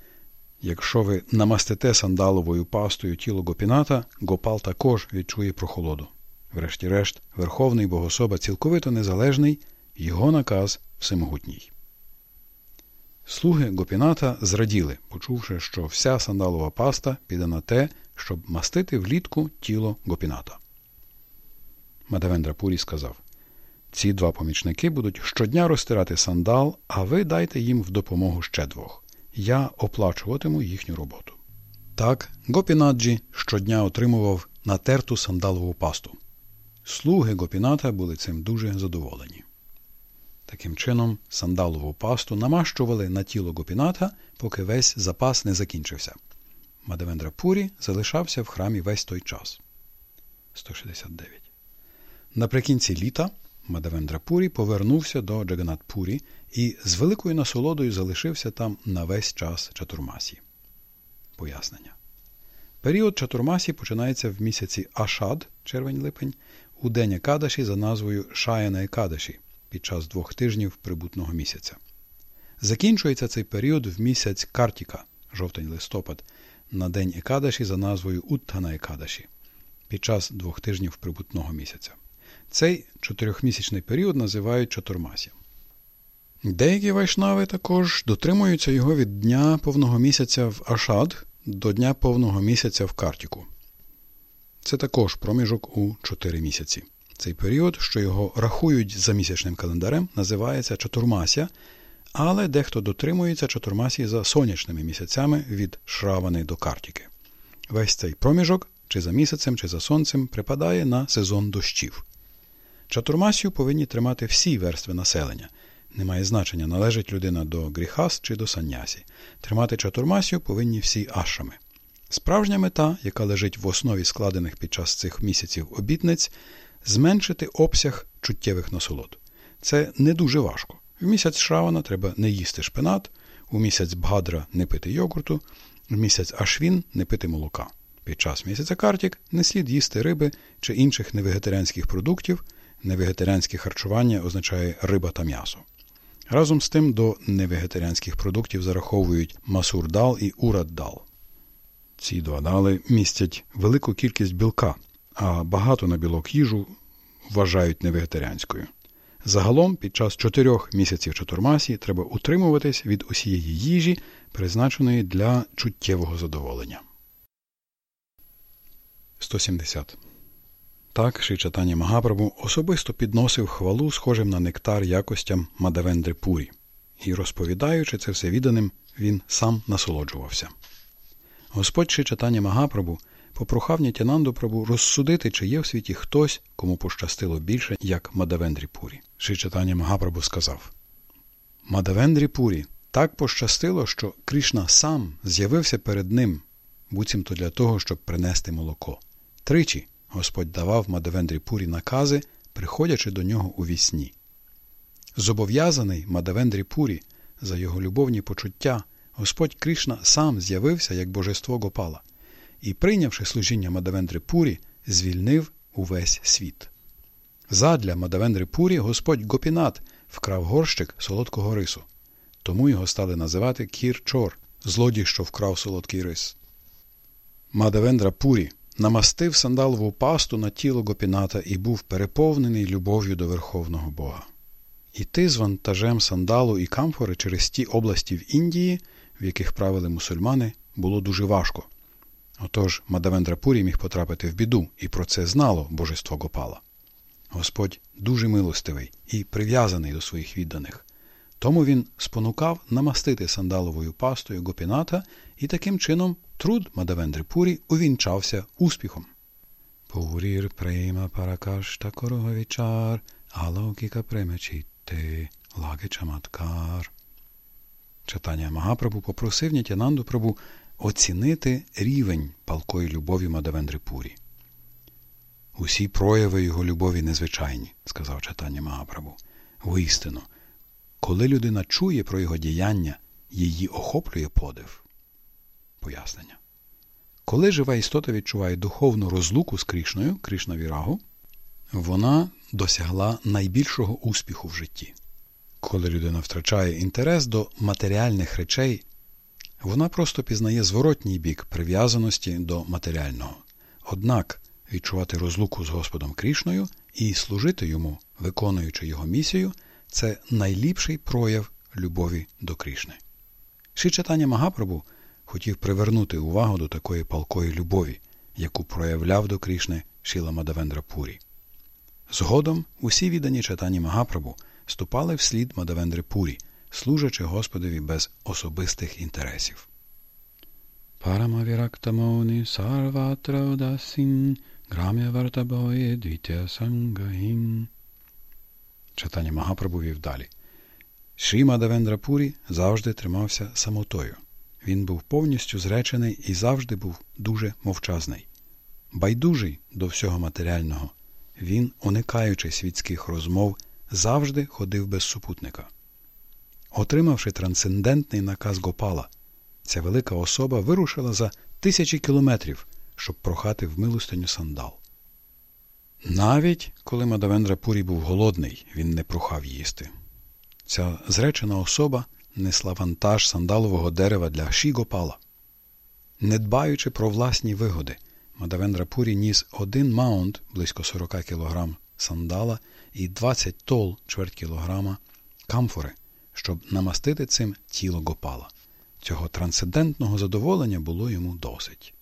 Якщо ви намастите сандаловою пастою тіло Гопіната, Гопал також відчує прохолоду. Врешті-решт, Верховний Богособа цілковито незалежний, його наказ всемогутній. Слуги Гопіната зраділи, почувши, що вся сандалова паста піде на те, щоб мастити влітку тіло Гопіната. Мадавендра Пурі сказав ці два помічники будуть щодня розтирати сандал, а ви дайте їм в допомогу ще двох. Я оплачуватиму їхню роботу. Так, Гопінаджі щодня отримував натерту сандалову пасту. Слуги Гопіната були цим дуже задоволені. Таким чином, сандалову пасту намащували на тіло Гопіната, поки весь запас не закінчився. Мадавендра Пурі залишався в храмі весь той час. 169. Наприкінці літа Мадавендра Пурі повернувся до Джаганатпурі і з великою насолодою залишився там на весь час чатурмасі. Пояснення. Період чатурмасі починається в місяці Ашад, червень-липень, у день Екадаші за назвою Шаяна Екадаші під час двох тижнів прибутного місяця. Закінчується цей період в місяць Картіка, жовтень-листопад, на день Екадаші за назвою Уттана Екадаші під час двох тижнів прибутного місяця. Цей чотирьохмісячний період називають чотурмасі. Деякі вайшнави також дотримуються його від дня повного місяця в Ашад до дня повного місяця в Картіку. Це також проміжок у 4 місяці. Цей період, що його рахують за місячним календарем, називається чотурмася, але дехто дотримується чотурмасі за сонячними місяцями від Шравани до Картіки. Весь цей проміжок, чи за місяцем, чи за сонцем, припадає на сезон дощів. Чатурмасію повинні тримати всі верстви населення. Немає значення, належить людина до гріхас чи до саннясі. Тримати чатурмасію повинні всі ашами. Справжня мета, яка лежить в основі складених під час цих місяців обітниць, зменшити обсяг чуттєвих насолод. це не дуже важко. В місяць Шравана треба не їсти шпинат, у місяць Бгадра не пити йогурту, в місяць Ашвін не пити молока. Під час місяця Картік не слід їсти риби чи інших невегетаріанських продуктів. Невегетаріанське харчування означає риба та м'ясо. Разом з тим до невегетаріанських продуктів зараховують масурдал і ураддал. Ці два дали містять велику кількість білка, а багато на білок їжу вважають невегетаріанською. Загалом під час чотирьох місяців чотурмасі треба утримуватись від усієї їжі, призначеної для чуттєвого задоволення. 170. Так Шичатані Магапрабу особисто підносив хвалу схожим на нектар якостям Мадавендри Пурі, і, розповідаючи це все відданим, він сам насолоджувався. Господь Шичатані Магапрабу попрохав Нітянанду Прабу розсудити, чи є в світі хтось, кому пощастило більше, як Мадавендрі Пурі. Шичатані Магапрабу сказав Мадавендрі Пурі так пощастило, що Кришна сам з'явився перед ним, буцімто для того, щоб принести молоко. Тричі Господь давав Мадавендрі Пурі накази, приходячи до нього у вісні. Зобов'язаний Мадавендрі Пурі за його любовні почуття, Господь Кришна сам з'явився як божество Гопала і, прийнявши служіння Мадавендри Пурі, звільнив увесь світ. Задля Мадавендри Пурі Господь Гопінат вкрав горщик солодкого рису, тому його стали називати Кір Чор, злодій, що вкрав солодкий рис. Мадавендра Пурі намастив сандалову пасту на тіло Гопіната і був переповнений любов'ю до Верховного Бога. Іти з вантажем сандалу і камфори через ті області в Індії, в яких правили мусульмани, було дуже важко. Отож Мадавендра Пурі міг потрапити в біду, і про це знало божество Гопала. Господь дуже милостивий і прив'язаний до своїх відданих. Тому він спонукав намастити сандаловою пастою гопіната, і таким чином труд Мадавендри Пурі увінчався успіхом. Пурір прейма паракашта короговічар, алаукіка премечітте, лаги чаматкар. Читання Магапрабу попросив Нітянанду Прабу оцінити рівень палкої любові Мадавендри Пурі. Усі прояви його любові незвичайні, сказав читання Магапрабу. Воістину, коли людина чує про його діяння, її охоплює подив. Пояснення. Коли жива істота відчуває духовну розлуку з Крішною, Кришна Вірагу, вона досягла найбільшого успіху в житті. Коли людина втрачає інтерес до матеріальних речей, вона просто пізнає зворотній бік прив'язаності до матеріального. Однак відчувати розлуку з Господом Крішною і служити йому, виконуючи його місію, це найліпший прояв любові до Крішни. Шичатання Магапрабу хотів привернути увагу до такої палкої любові, яку проявляв до Крішни Шіла Мадавендра Пурі. Згодом усі віддані читані Магапрабу ступали вслід Мадавендри Пурі – служачи Господові без особистих інтересів. Парамавірактамони сарватраудасін грамя вартабоє двітя сангагін. Читання Магапрабу вів далі. Шріма Давендрапурі завжди тримався самотою. Він був повністю зречений і завжди був дуже мовчазний. Байдужий до всього матеріального, він, уникаючи світських розмов, завжди ходив без супутника. Отримавши трансцендентний наказ Гопала, ця велика особа вирушила за тисячі кілометрів, щоб прохати в милостиню сандал. Навіть коли Мадгавендра Пурі був голодний, він не прохав їсти. Ця зречена особа несла вантаж сандалового дерева для Шрі Гопала. Не дбаючи про власні вигоди, Мадгавендра Пурі ніс один маунд близько 40 кг сандала і 20 тол чверть кілограма камфори щоб намастити цим тіло Гопала. Цього трансцендентного задоволення було йому досить.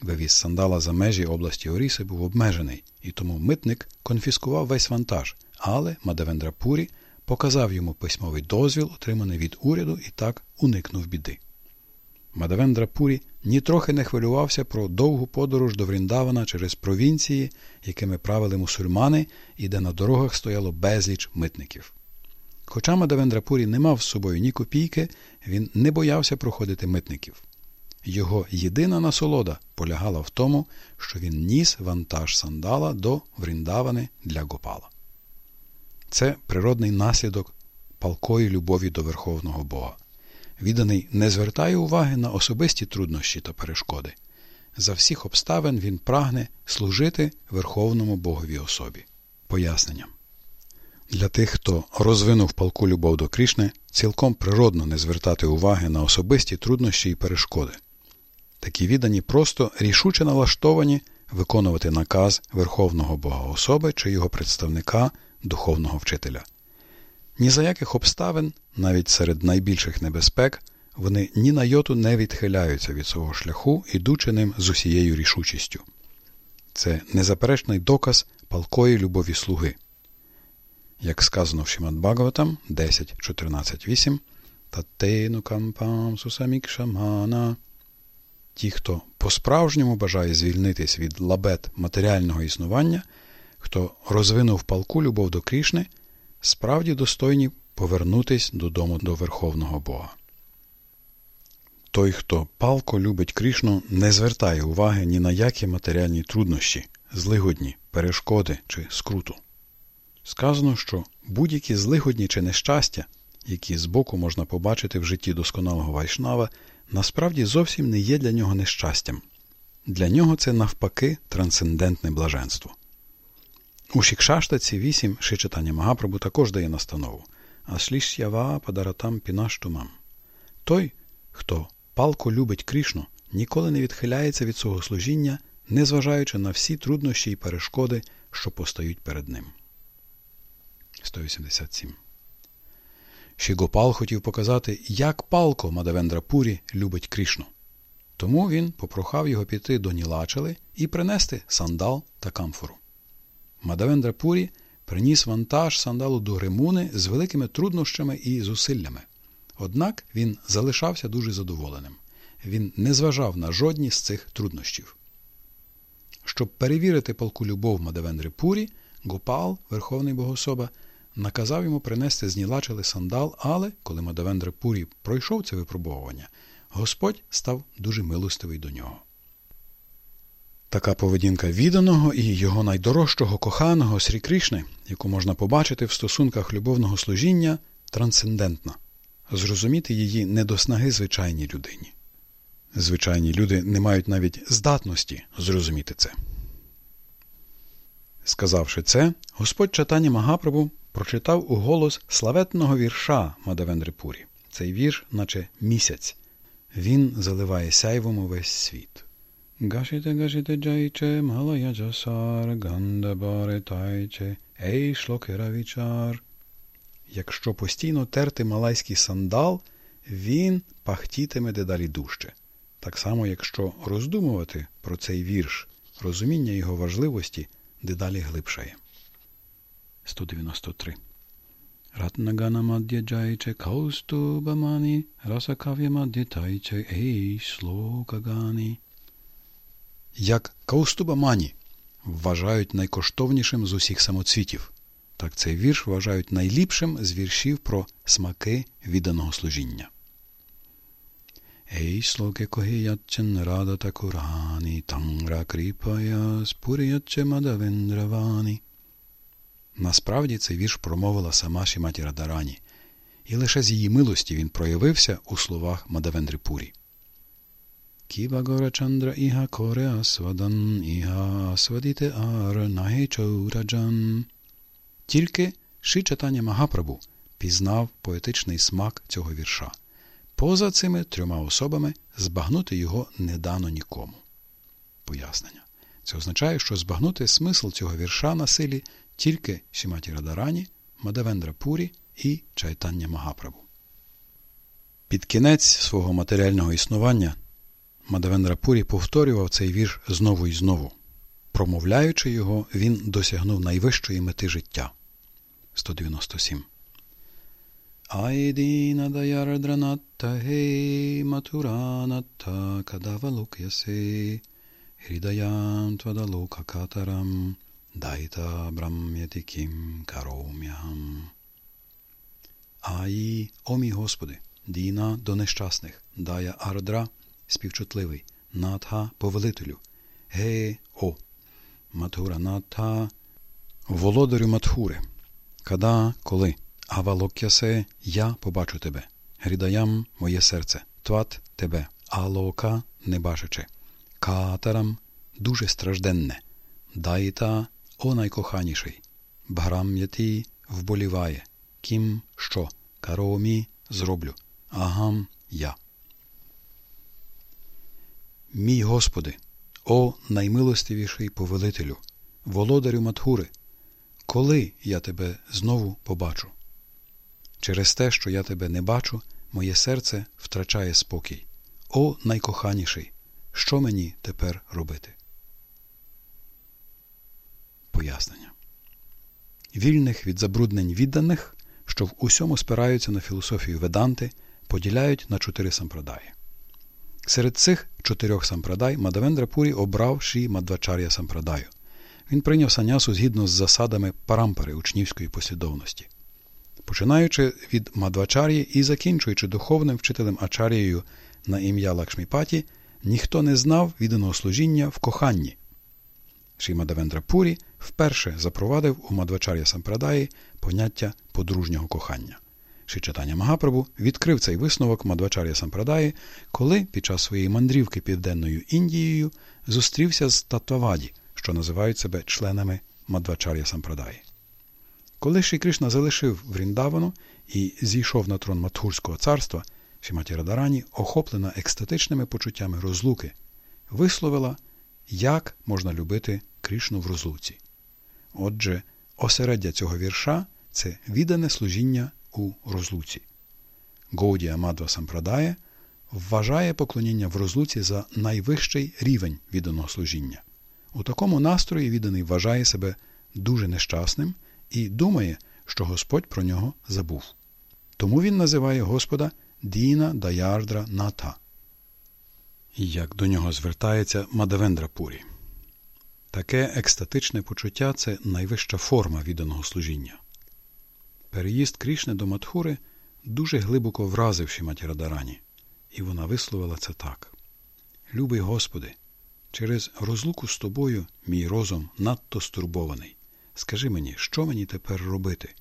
Вивіз сандала за межі області Оріси був обмежений, і тому митник конфіскував весь вантаж, але Мадавендра Пурі показав йому письмовий дозвіл, отриманий від уряду, і так уникнув біди. Мадавендра Пурі нітрохи не хвилювався про довгу подорож до Вріндавана через провінції, якими правили мусульмани, і де на дорогах стояло безліч митників. Хоча Мадавендрапурі не мав з собою ні копійки, він не боявся проходити митників. Його єдина насолода полягала в тому, що він ніс вантаж сандала до Вріндавани для Гопала. це природний наслідок палкої любові до Верховного Бога. Відданий не звертає уваги на особисті труднощі та перешкоди. За всіх обставин він прагне служити Верховному Богові особі. Пояснення. Для тих, хто розвинув палку любов до Крішни, цілком природно не звертати уваги на особисті труднощі і перешкоди. Такі віддані просто рішуче налаштовані виконувати наказ Верховного Бога особи чи його представника, духовного вчителя. Ні за яких обставин, навіть серед найбільших небезпек, вони ні на йоту не відхиляються від свого шляху, ідучи ним з усією рішучістю. Це незаперечний доказ палкої любові слуги. Як сказано в Шимат Бхагаватам 10.14.8 Таттейну кампам сусамікшамана Ті, хто по-справжньому бажає звільнитись від лабет матеріального існування, хто розвинув палку любов до Крішни, справді достойні повернутись додому до Верховного Бога. Той, хто палко любить Крішну, не звертає уваги ні на які матеріальні труднощі, злигодні, перешкоди чи скруту. Сказано, що будь-які злигодні чи нещастя, які збоку можна побачити в житті досконалого вайшнава, насправді зовсім не є для нього нещастям. Для нього це навпаки трансцендентне блаженство. У Шікшаштаці 8 Шичитання Магапрабу також дає настанову Ашліш'ява падаратам пінаштумам. Той, хто палко любить Крішну, ніколи не відхиляється від свого служіння, незважаючи на всі труднощі і перешкоди, що постають перед ним. 187 Шігопал хотів показати, як палко Мадавендра Пурі любить Крішну. Тому він попрохав його піти до Нілачали і принести сандал та камфору. Мадавендра Пурі приніс вантаж сандалу до Гримуни з великими труднощами і зусиллями. Однак він залишався дуже задоволеним. Він не зважав на жодні з цих труднощів. Щоб перевірити палку любов Мадавендри Пурі, Гопал, Верховний Богособа, наказав йому принести з Нілачали сандал, але коли Мадавендра Пурі пройшов це випробовування, Господь став дуже милостивий до нього. Така поведінка відданого і його найдорожчого коханого Срі Кришни, яку можна побачити в стосунках любовного служіння, трансцендентна. Зрозуміти її не до снаги звичайній людині. Звичайні люди не мають навіть здатності зрозуміти це. Сказавши це, Господь читання Магапрабу прочитав у голос славетного вірша Мадавендрипурі. Цей вірш, наче місяць. Він заливає сяйвом увесь світ. Гашите, гашите джайче, малая джасар, гандабаре тайче, ей шлокеравічар. Якщо постійно терти малайський сандал, він пахтітиме дедалі дужче. Так само, якщо роздумувати про цей вірш, розуміння його важливості дедалі глибшає. 193. Ратнагана мад'я джайче каустубамані, расакав'я мад'я тайче ей шлокагані. Як каустубамані вважають найкоштовнішим з усіх самоцвітів, так цей вірш вважають найліпшим з віршів про смаки відданого служіння. Ей шлоке когіячен радата курані, тангра кріпая, спуріяче мадавендравані. Насправді цей вірш промовила сама Шіматі Радарані, і лише з її милості він проявився у словах Мадавендри Пурі. Кіба гора чандра іга коре асвадан, іга асвадіте ар чаураджан. Тільки Ши читання Магапрабу пізнав поетичний смак цього вірша. Поза цими трьома особами збагнути його не дано нікому. Пояснення. Це означає, що збагнути смисл цього вірша на силі тільки Шіматі Радарані, Мадавендра Пурі і Чайтання Магапрабу. Під кінець свого матеріального існування Мадавендра Пурі повторював цей вірш знову і знову. Промовляючи його, він досягнув найвищої мети життя. 197. Айдіна даярдранатта гей матуранатта кадавалукясе Hridayam tvadaloka Дайта брам'ятикім каром'ям. Аї, о мій Господи, Діна до нещасних, Дая Ардра, співчутливий, Натха повелителю, Ге о, Матхура Натха, володарю Матхури, Када, коли, авалокясе, я побачу тебе. Грідаям моє серце, тват тебе, алока не бачачи. Катарам дуже стражденне. Дайта, о найкоханіший. Бграм'яті вболіває. Кім що? Каромі зроблю. Агам я. Мій Господи, о наймилостивіший повелителю, володарю Матхури, коли я тебе знову побачу? Через те, що я тебе не бачу, моє серце втрачає спокій. О найкоханіший, що мені тепер робити? Пояснення. Вільних від забруднень відданих, що в усьому спираються на філософію Веданти, поділяють на чотири сампрадаї. Серед цих чотирьох сампрадай Мадавендра Пурі обрав Ші Мадвачар'я сампрадаю. Він прийняв санясу згідно з засадами парампари учнівської послідовності. Починаючи від Мадвачар'ї і закінчуючи духовним вчителем Ачарією на ім'я Лакшміпаті, ніхто не знав відданого служіння в коханні. Ші Мадавендра Пурі вперше запровадив у Мадвачар'я сампрадаї поняття подружнього кохання. Шичатання Магапрабу відкрив цей висновок Мадвачар'я Сампрадаї, коли під час своєї мандрівки Південною Індією зустрівся з Татваваді, що називають себе членами Мадвачар'я Сампрадаї. Коли Ші Кришна залишив Вріндавану і зійшов на трон Матхурського царства, Шіматі Радарані, охоплена екстатичними почуттями розлуки, висловила, як можна любити Кришну в розлуці. Отже, осереддя цього вірша це віддане служіння у розлуці. Гоудія Мадва Сампрадає вважає поклоніння в розлуці за найвищий рівень відданого служіння. У такому настрої відданий вважає себе дуже нещасним і думає, що Господь про нього забув. Тому він називає Господа Діна Даярдра Ната. Як до нього звертається Мадавендра Пурі. Таке екстатичне почуття це найвища форма відданого служіння. Переїзд Крішни до Матхури дуже глибоко вразив Шіматі Радарані, і вона висловила це так: Любий Господи, через розлуку з тобою мій розум надто стурбований. Скажи мені, що мені тепер робити?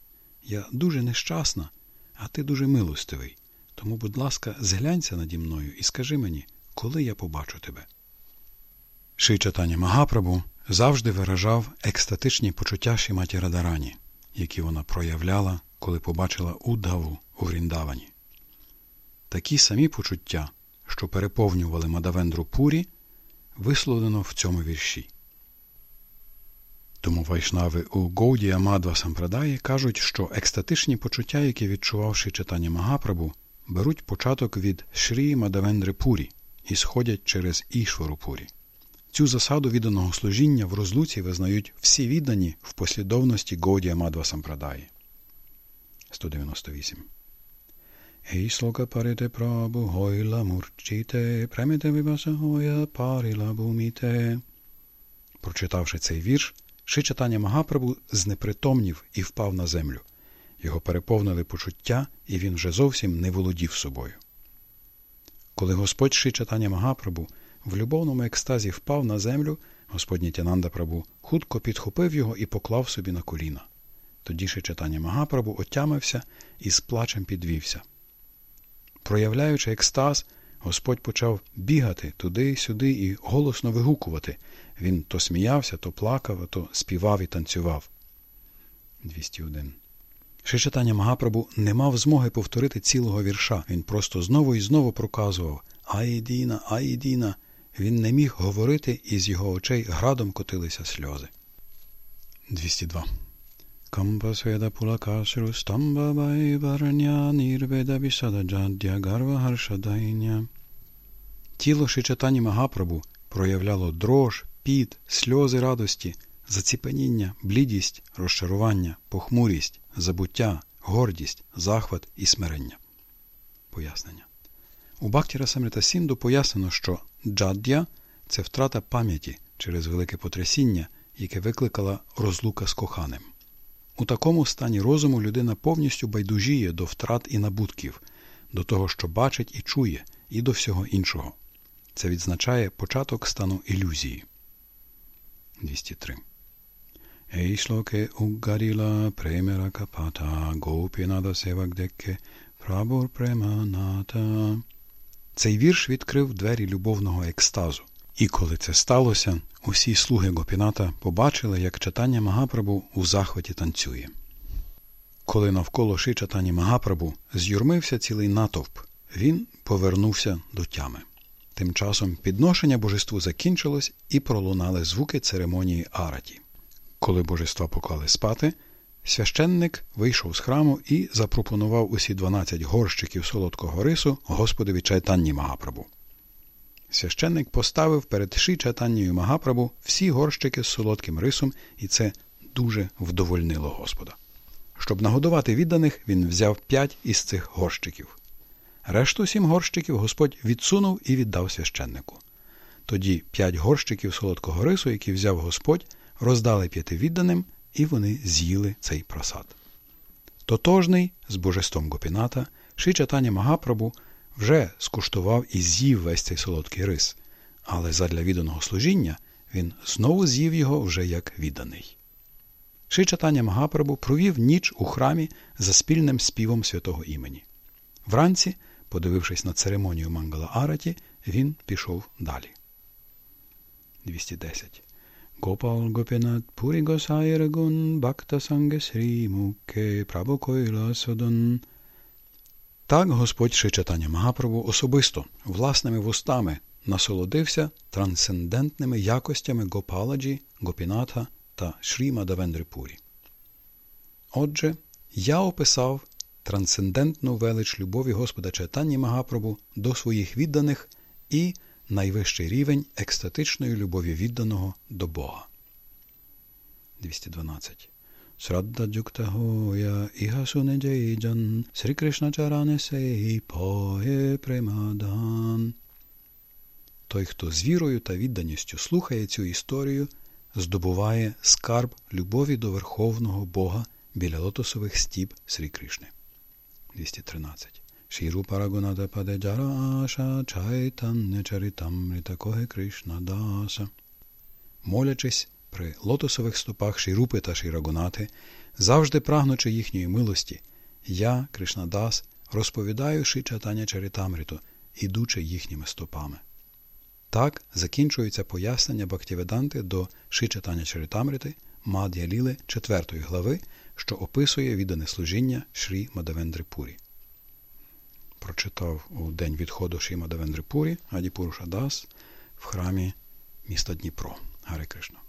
Я дуже нещасна, а ти дуже милостивий. Тому, будь ласка, зглянься наді мною і скажи мені, коли я побачу тебе. Ши читання Магапрабу завжди виражав екстатичні почуття Шіматі Радарані які вона проявляла, коли побачила удаву у Гріндавані. Такі самі почуття, що переповнювали Мадавендру Пурі, висловлено в цьому вірші. Тому вайшнави у Гоудія Мадва Сампрадаї кажуть, що екстатичні почуття, які відчувавши читання Магапрабу, беруть початок від Шрі Мадавендри Пурі і сходять через Ішвару Пурі. Цю засаду відданого служіння в розлуці визнають всі віддані в послідовності Годія Мадва Сампрадаї. 198. Ей парите прабу гойла мурчіте, премите вибаса гоя паріла буміте. Прочитавши цей вірш, Шичатання Магапрабу знепритомнів і впав на землю. Його переповнили почуття, і він вже зовсім не володів собою. Коли Господь Шичатання Магапрабу в любовному екстазі впав на землю, Господній Тянанда Прабу хутко підхопив його і поклав собі на коліна. Тоді ще читання Магапрабу отямився і з плачем підвівся. Проявляючи екстаз, Господь почав бігати туди-сюди і голосно вигукувати. Він то сміявся, то плакав, то співав і танцював. 201. Ще читання Магапрабу не мав змоги повторити цілого вірша. Він просто знову і знову проказував Аїдіна, Аїдіна, він не міг говорити, і з його очей градом котилися сльози. 202. Кампасведа пулакашру гарва гаршадайня. Тіло Шичатані Магапрабу проявляло дрож, піт, сльози радості, заціпеніння, блідість, розчарування, похмурість, забуття, гордість, захват і смирення. Пояснення. У Бактіра Самрита Сінду пояснено, що джаддя це втрата пам'яті через велике потрясіння, яке викликала розлука з коханим. У такому стані розуму людина повністю байдужіє до втрат і набутків, до того, що бачить і чує, і до всього іншого. Це відзначає початок стану ілюзії. 203. Ейшлоке уггаріла премера капата, гопінада севагдеке, прабур преманата. Цей вірш відкрив двері любовного екстазу. І коли це сталося, усі слуги Гопіната побачили, як читання Магапрабу у захваті танцює. Коли навколо ши читання Магапрабу з'юрмився цілий натовп, він повернувся до тями. Тим часом підношення божеству закінчилось і пролунали звуки церемонії араті. Коли божества поклали спати, священник вийшов з храму і запропонував усі 12 горщиків солодкого рису Господові Чайтанні Магапрабу. Священник поставив перед Ши Чайтаннію Магапрабу всі горщики з солодким рисом, і це дуже вдовольнило Господа. Щоб нагодувати відданих, він взяв п'ять із цих горщиків. Решту сім горщиків Господь відсунув і віддав священнику. Тоді п'ять горщиків солодкого рису, які взяв Господь, роздали п'яти відданим, і вони з'їли цей просад. Тотожний з божеством Гопіната Шичатані Магапрабу вже скуштував і з'їв весь цей солодкий рис, але задля відданого служіння він знову з'їв його вже як відданий. Шичатаня Магапрабу провів ніч у храмі за спільним співом святого імені. Вранці, подивившись на церемонію Мангала Араті, він пішов далі. 210. Gopal Gopinath Puri Gosai Gun Bhakta Sange Sri Mukhe Prabhu Koila. Так Господь Шичатаня Магапрабу особисто, власними вустами, насолодився трансцендентними якостями Гопаладжі, Гопінатха та Шрі Мадавендрипурі. Отже, я описав трансцендентну велич любові Господа Чайтанні Магапрабу до своїх відданих і найвищий рівень екстатичної любові відданого до Бога. 212. Срадда джуктагоя іхасуне джейджан Срі Кришна чаране сей поє премадан. Той, хто з вірою та відданістю слухає цю історію, здобуває скарб любові до Верховного Бога біля лотосових стіп Срі Кришни. 213. Парагунада Паде Джараша Чайтанне Чаритамрита Коге Кришна Даса. Молячись при лотосових стопах Шірупи та Шірагунати, завжди прагнучи їхньої милості, я, Кришнадас, розповідаю Шичатаня Чаритамриту, ідучи їхніми стопами. Так закінчується пояснення Бхактіведанти до Шичатаня Чаритамрити Мад'я Ліли 4 глави, що описує віддане служіння Шрі Мадавендри Пурі. Прочитав у день відходу Шіма Девендрипурі Пурі Адіпуруша Дас в храмі міста Дніпро. Гари Кришна.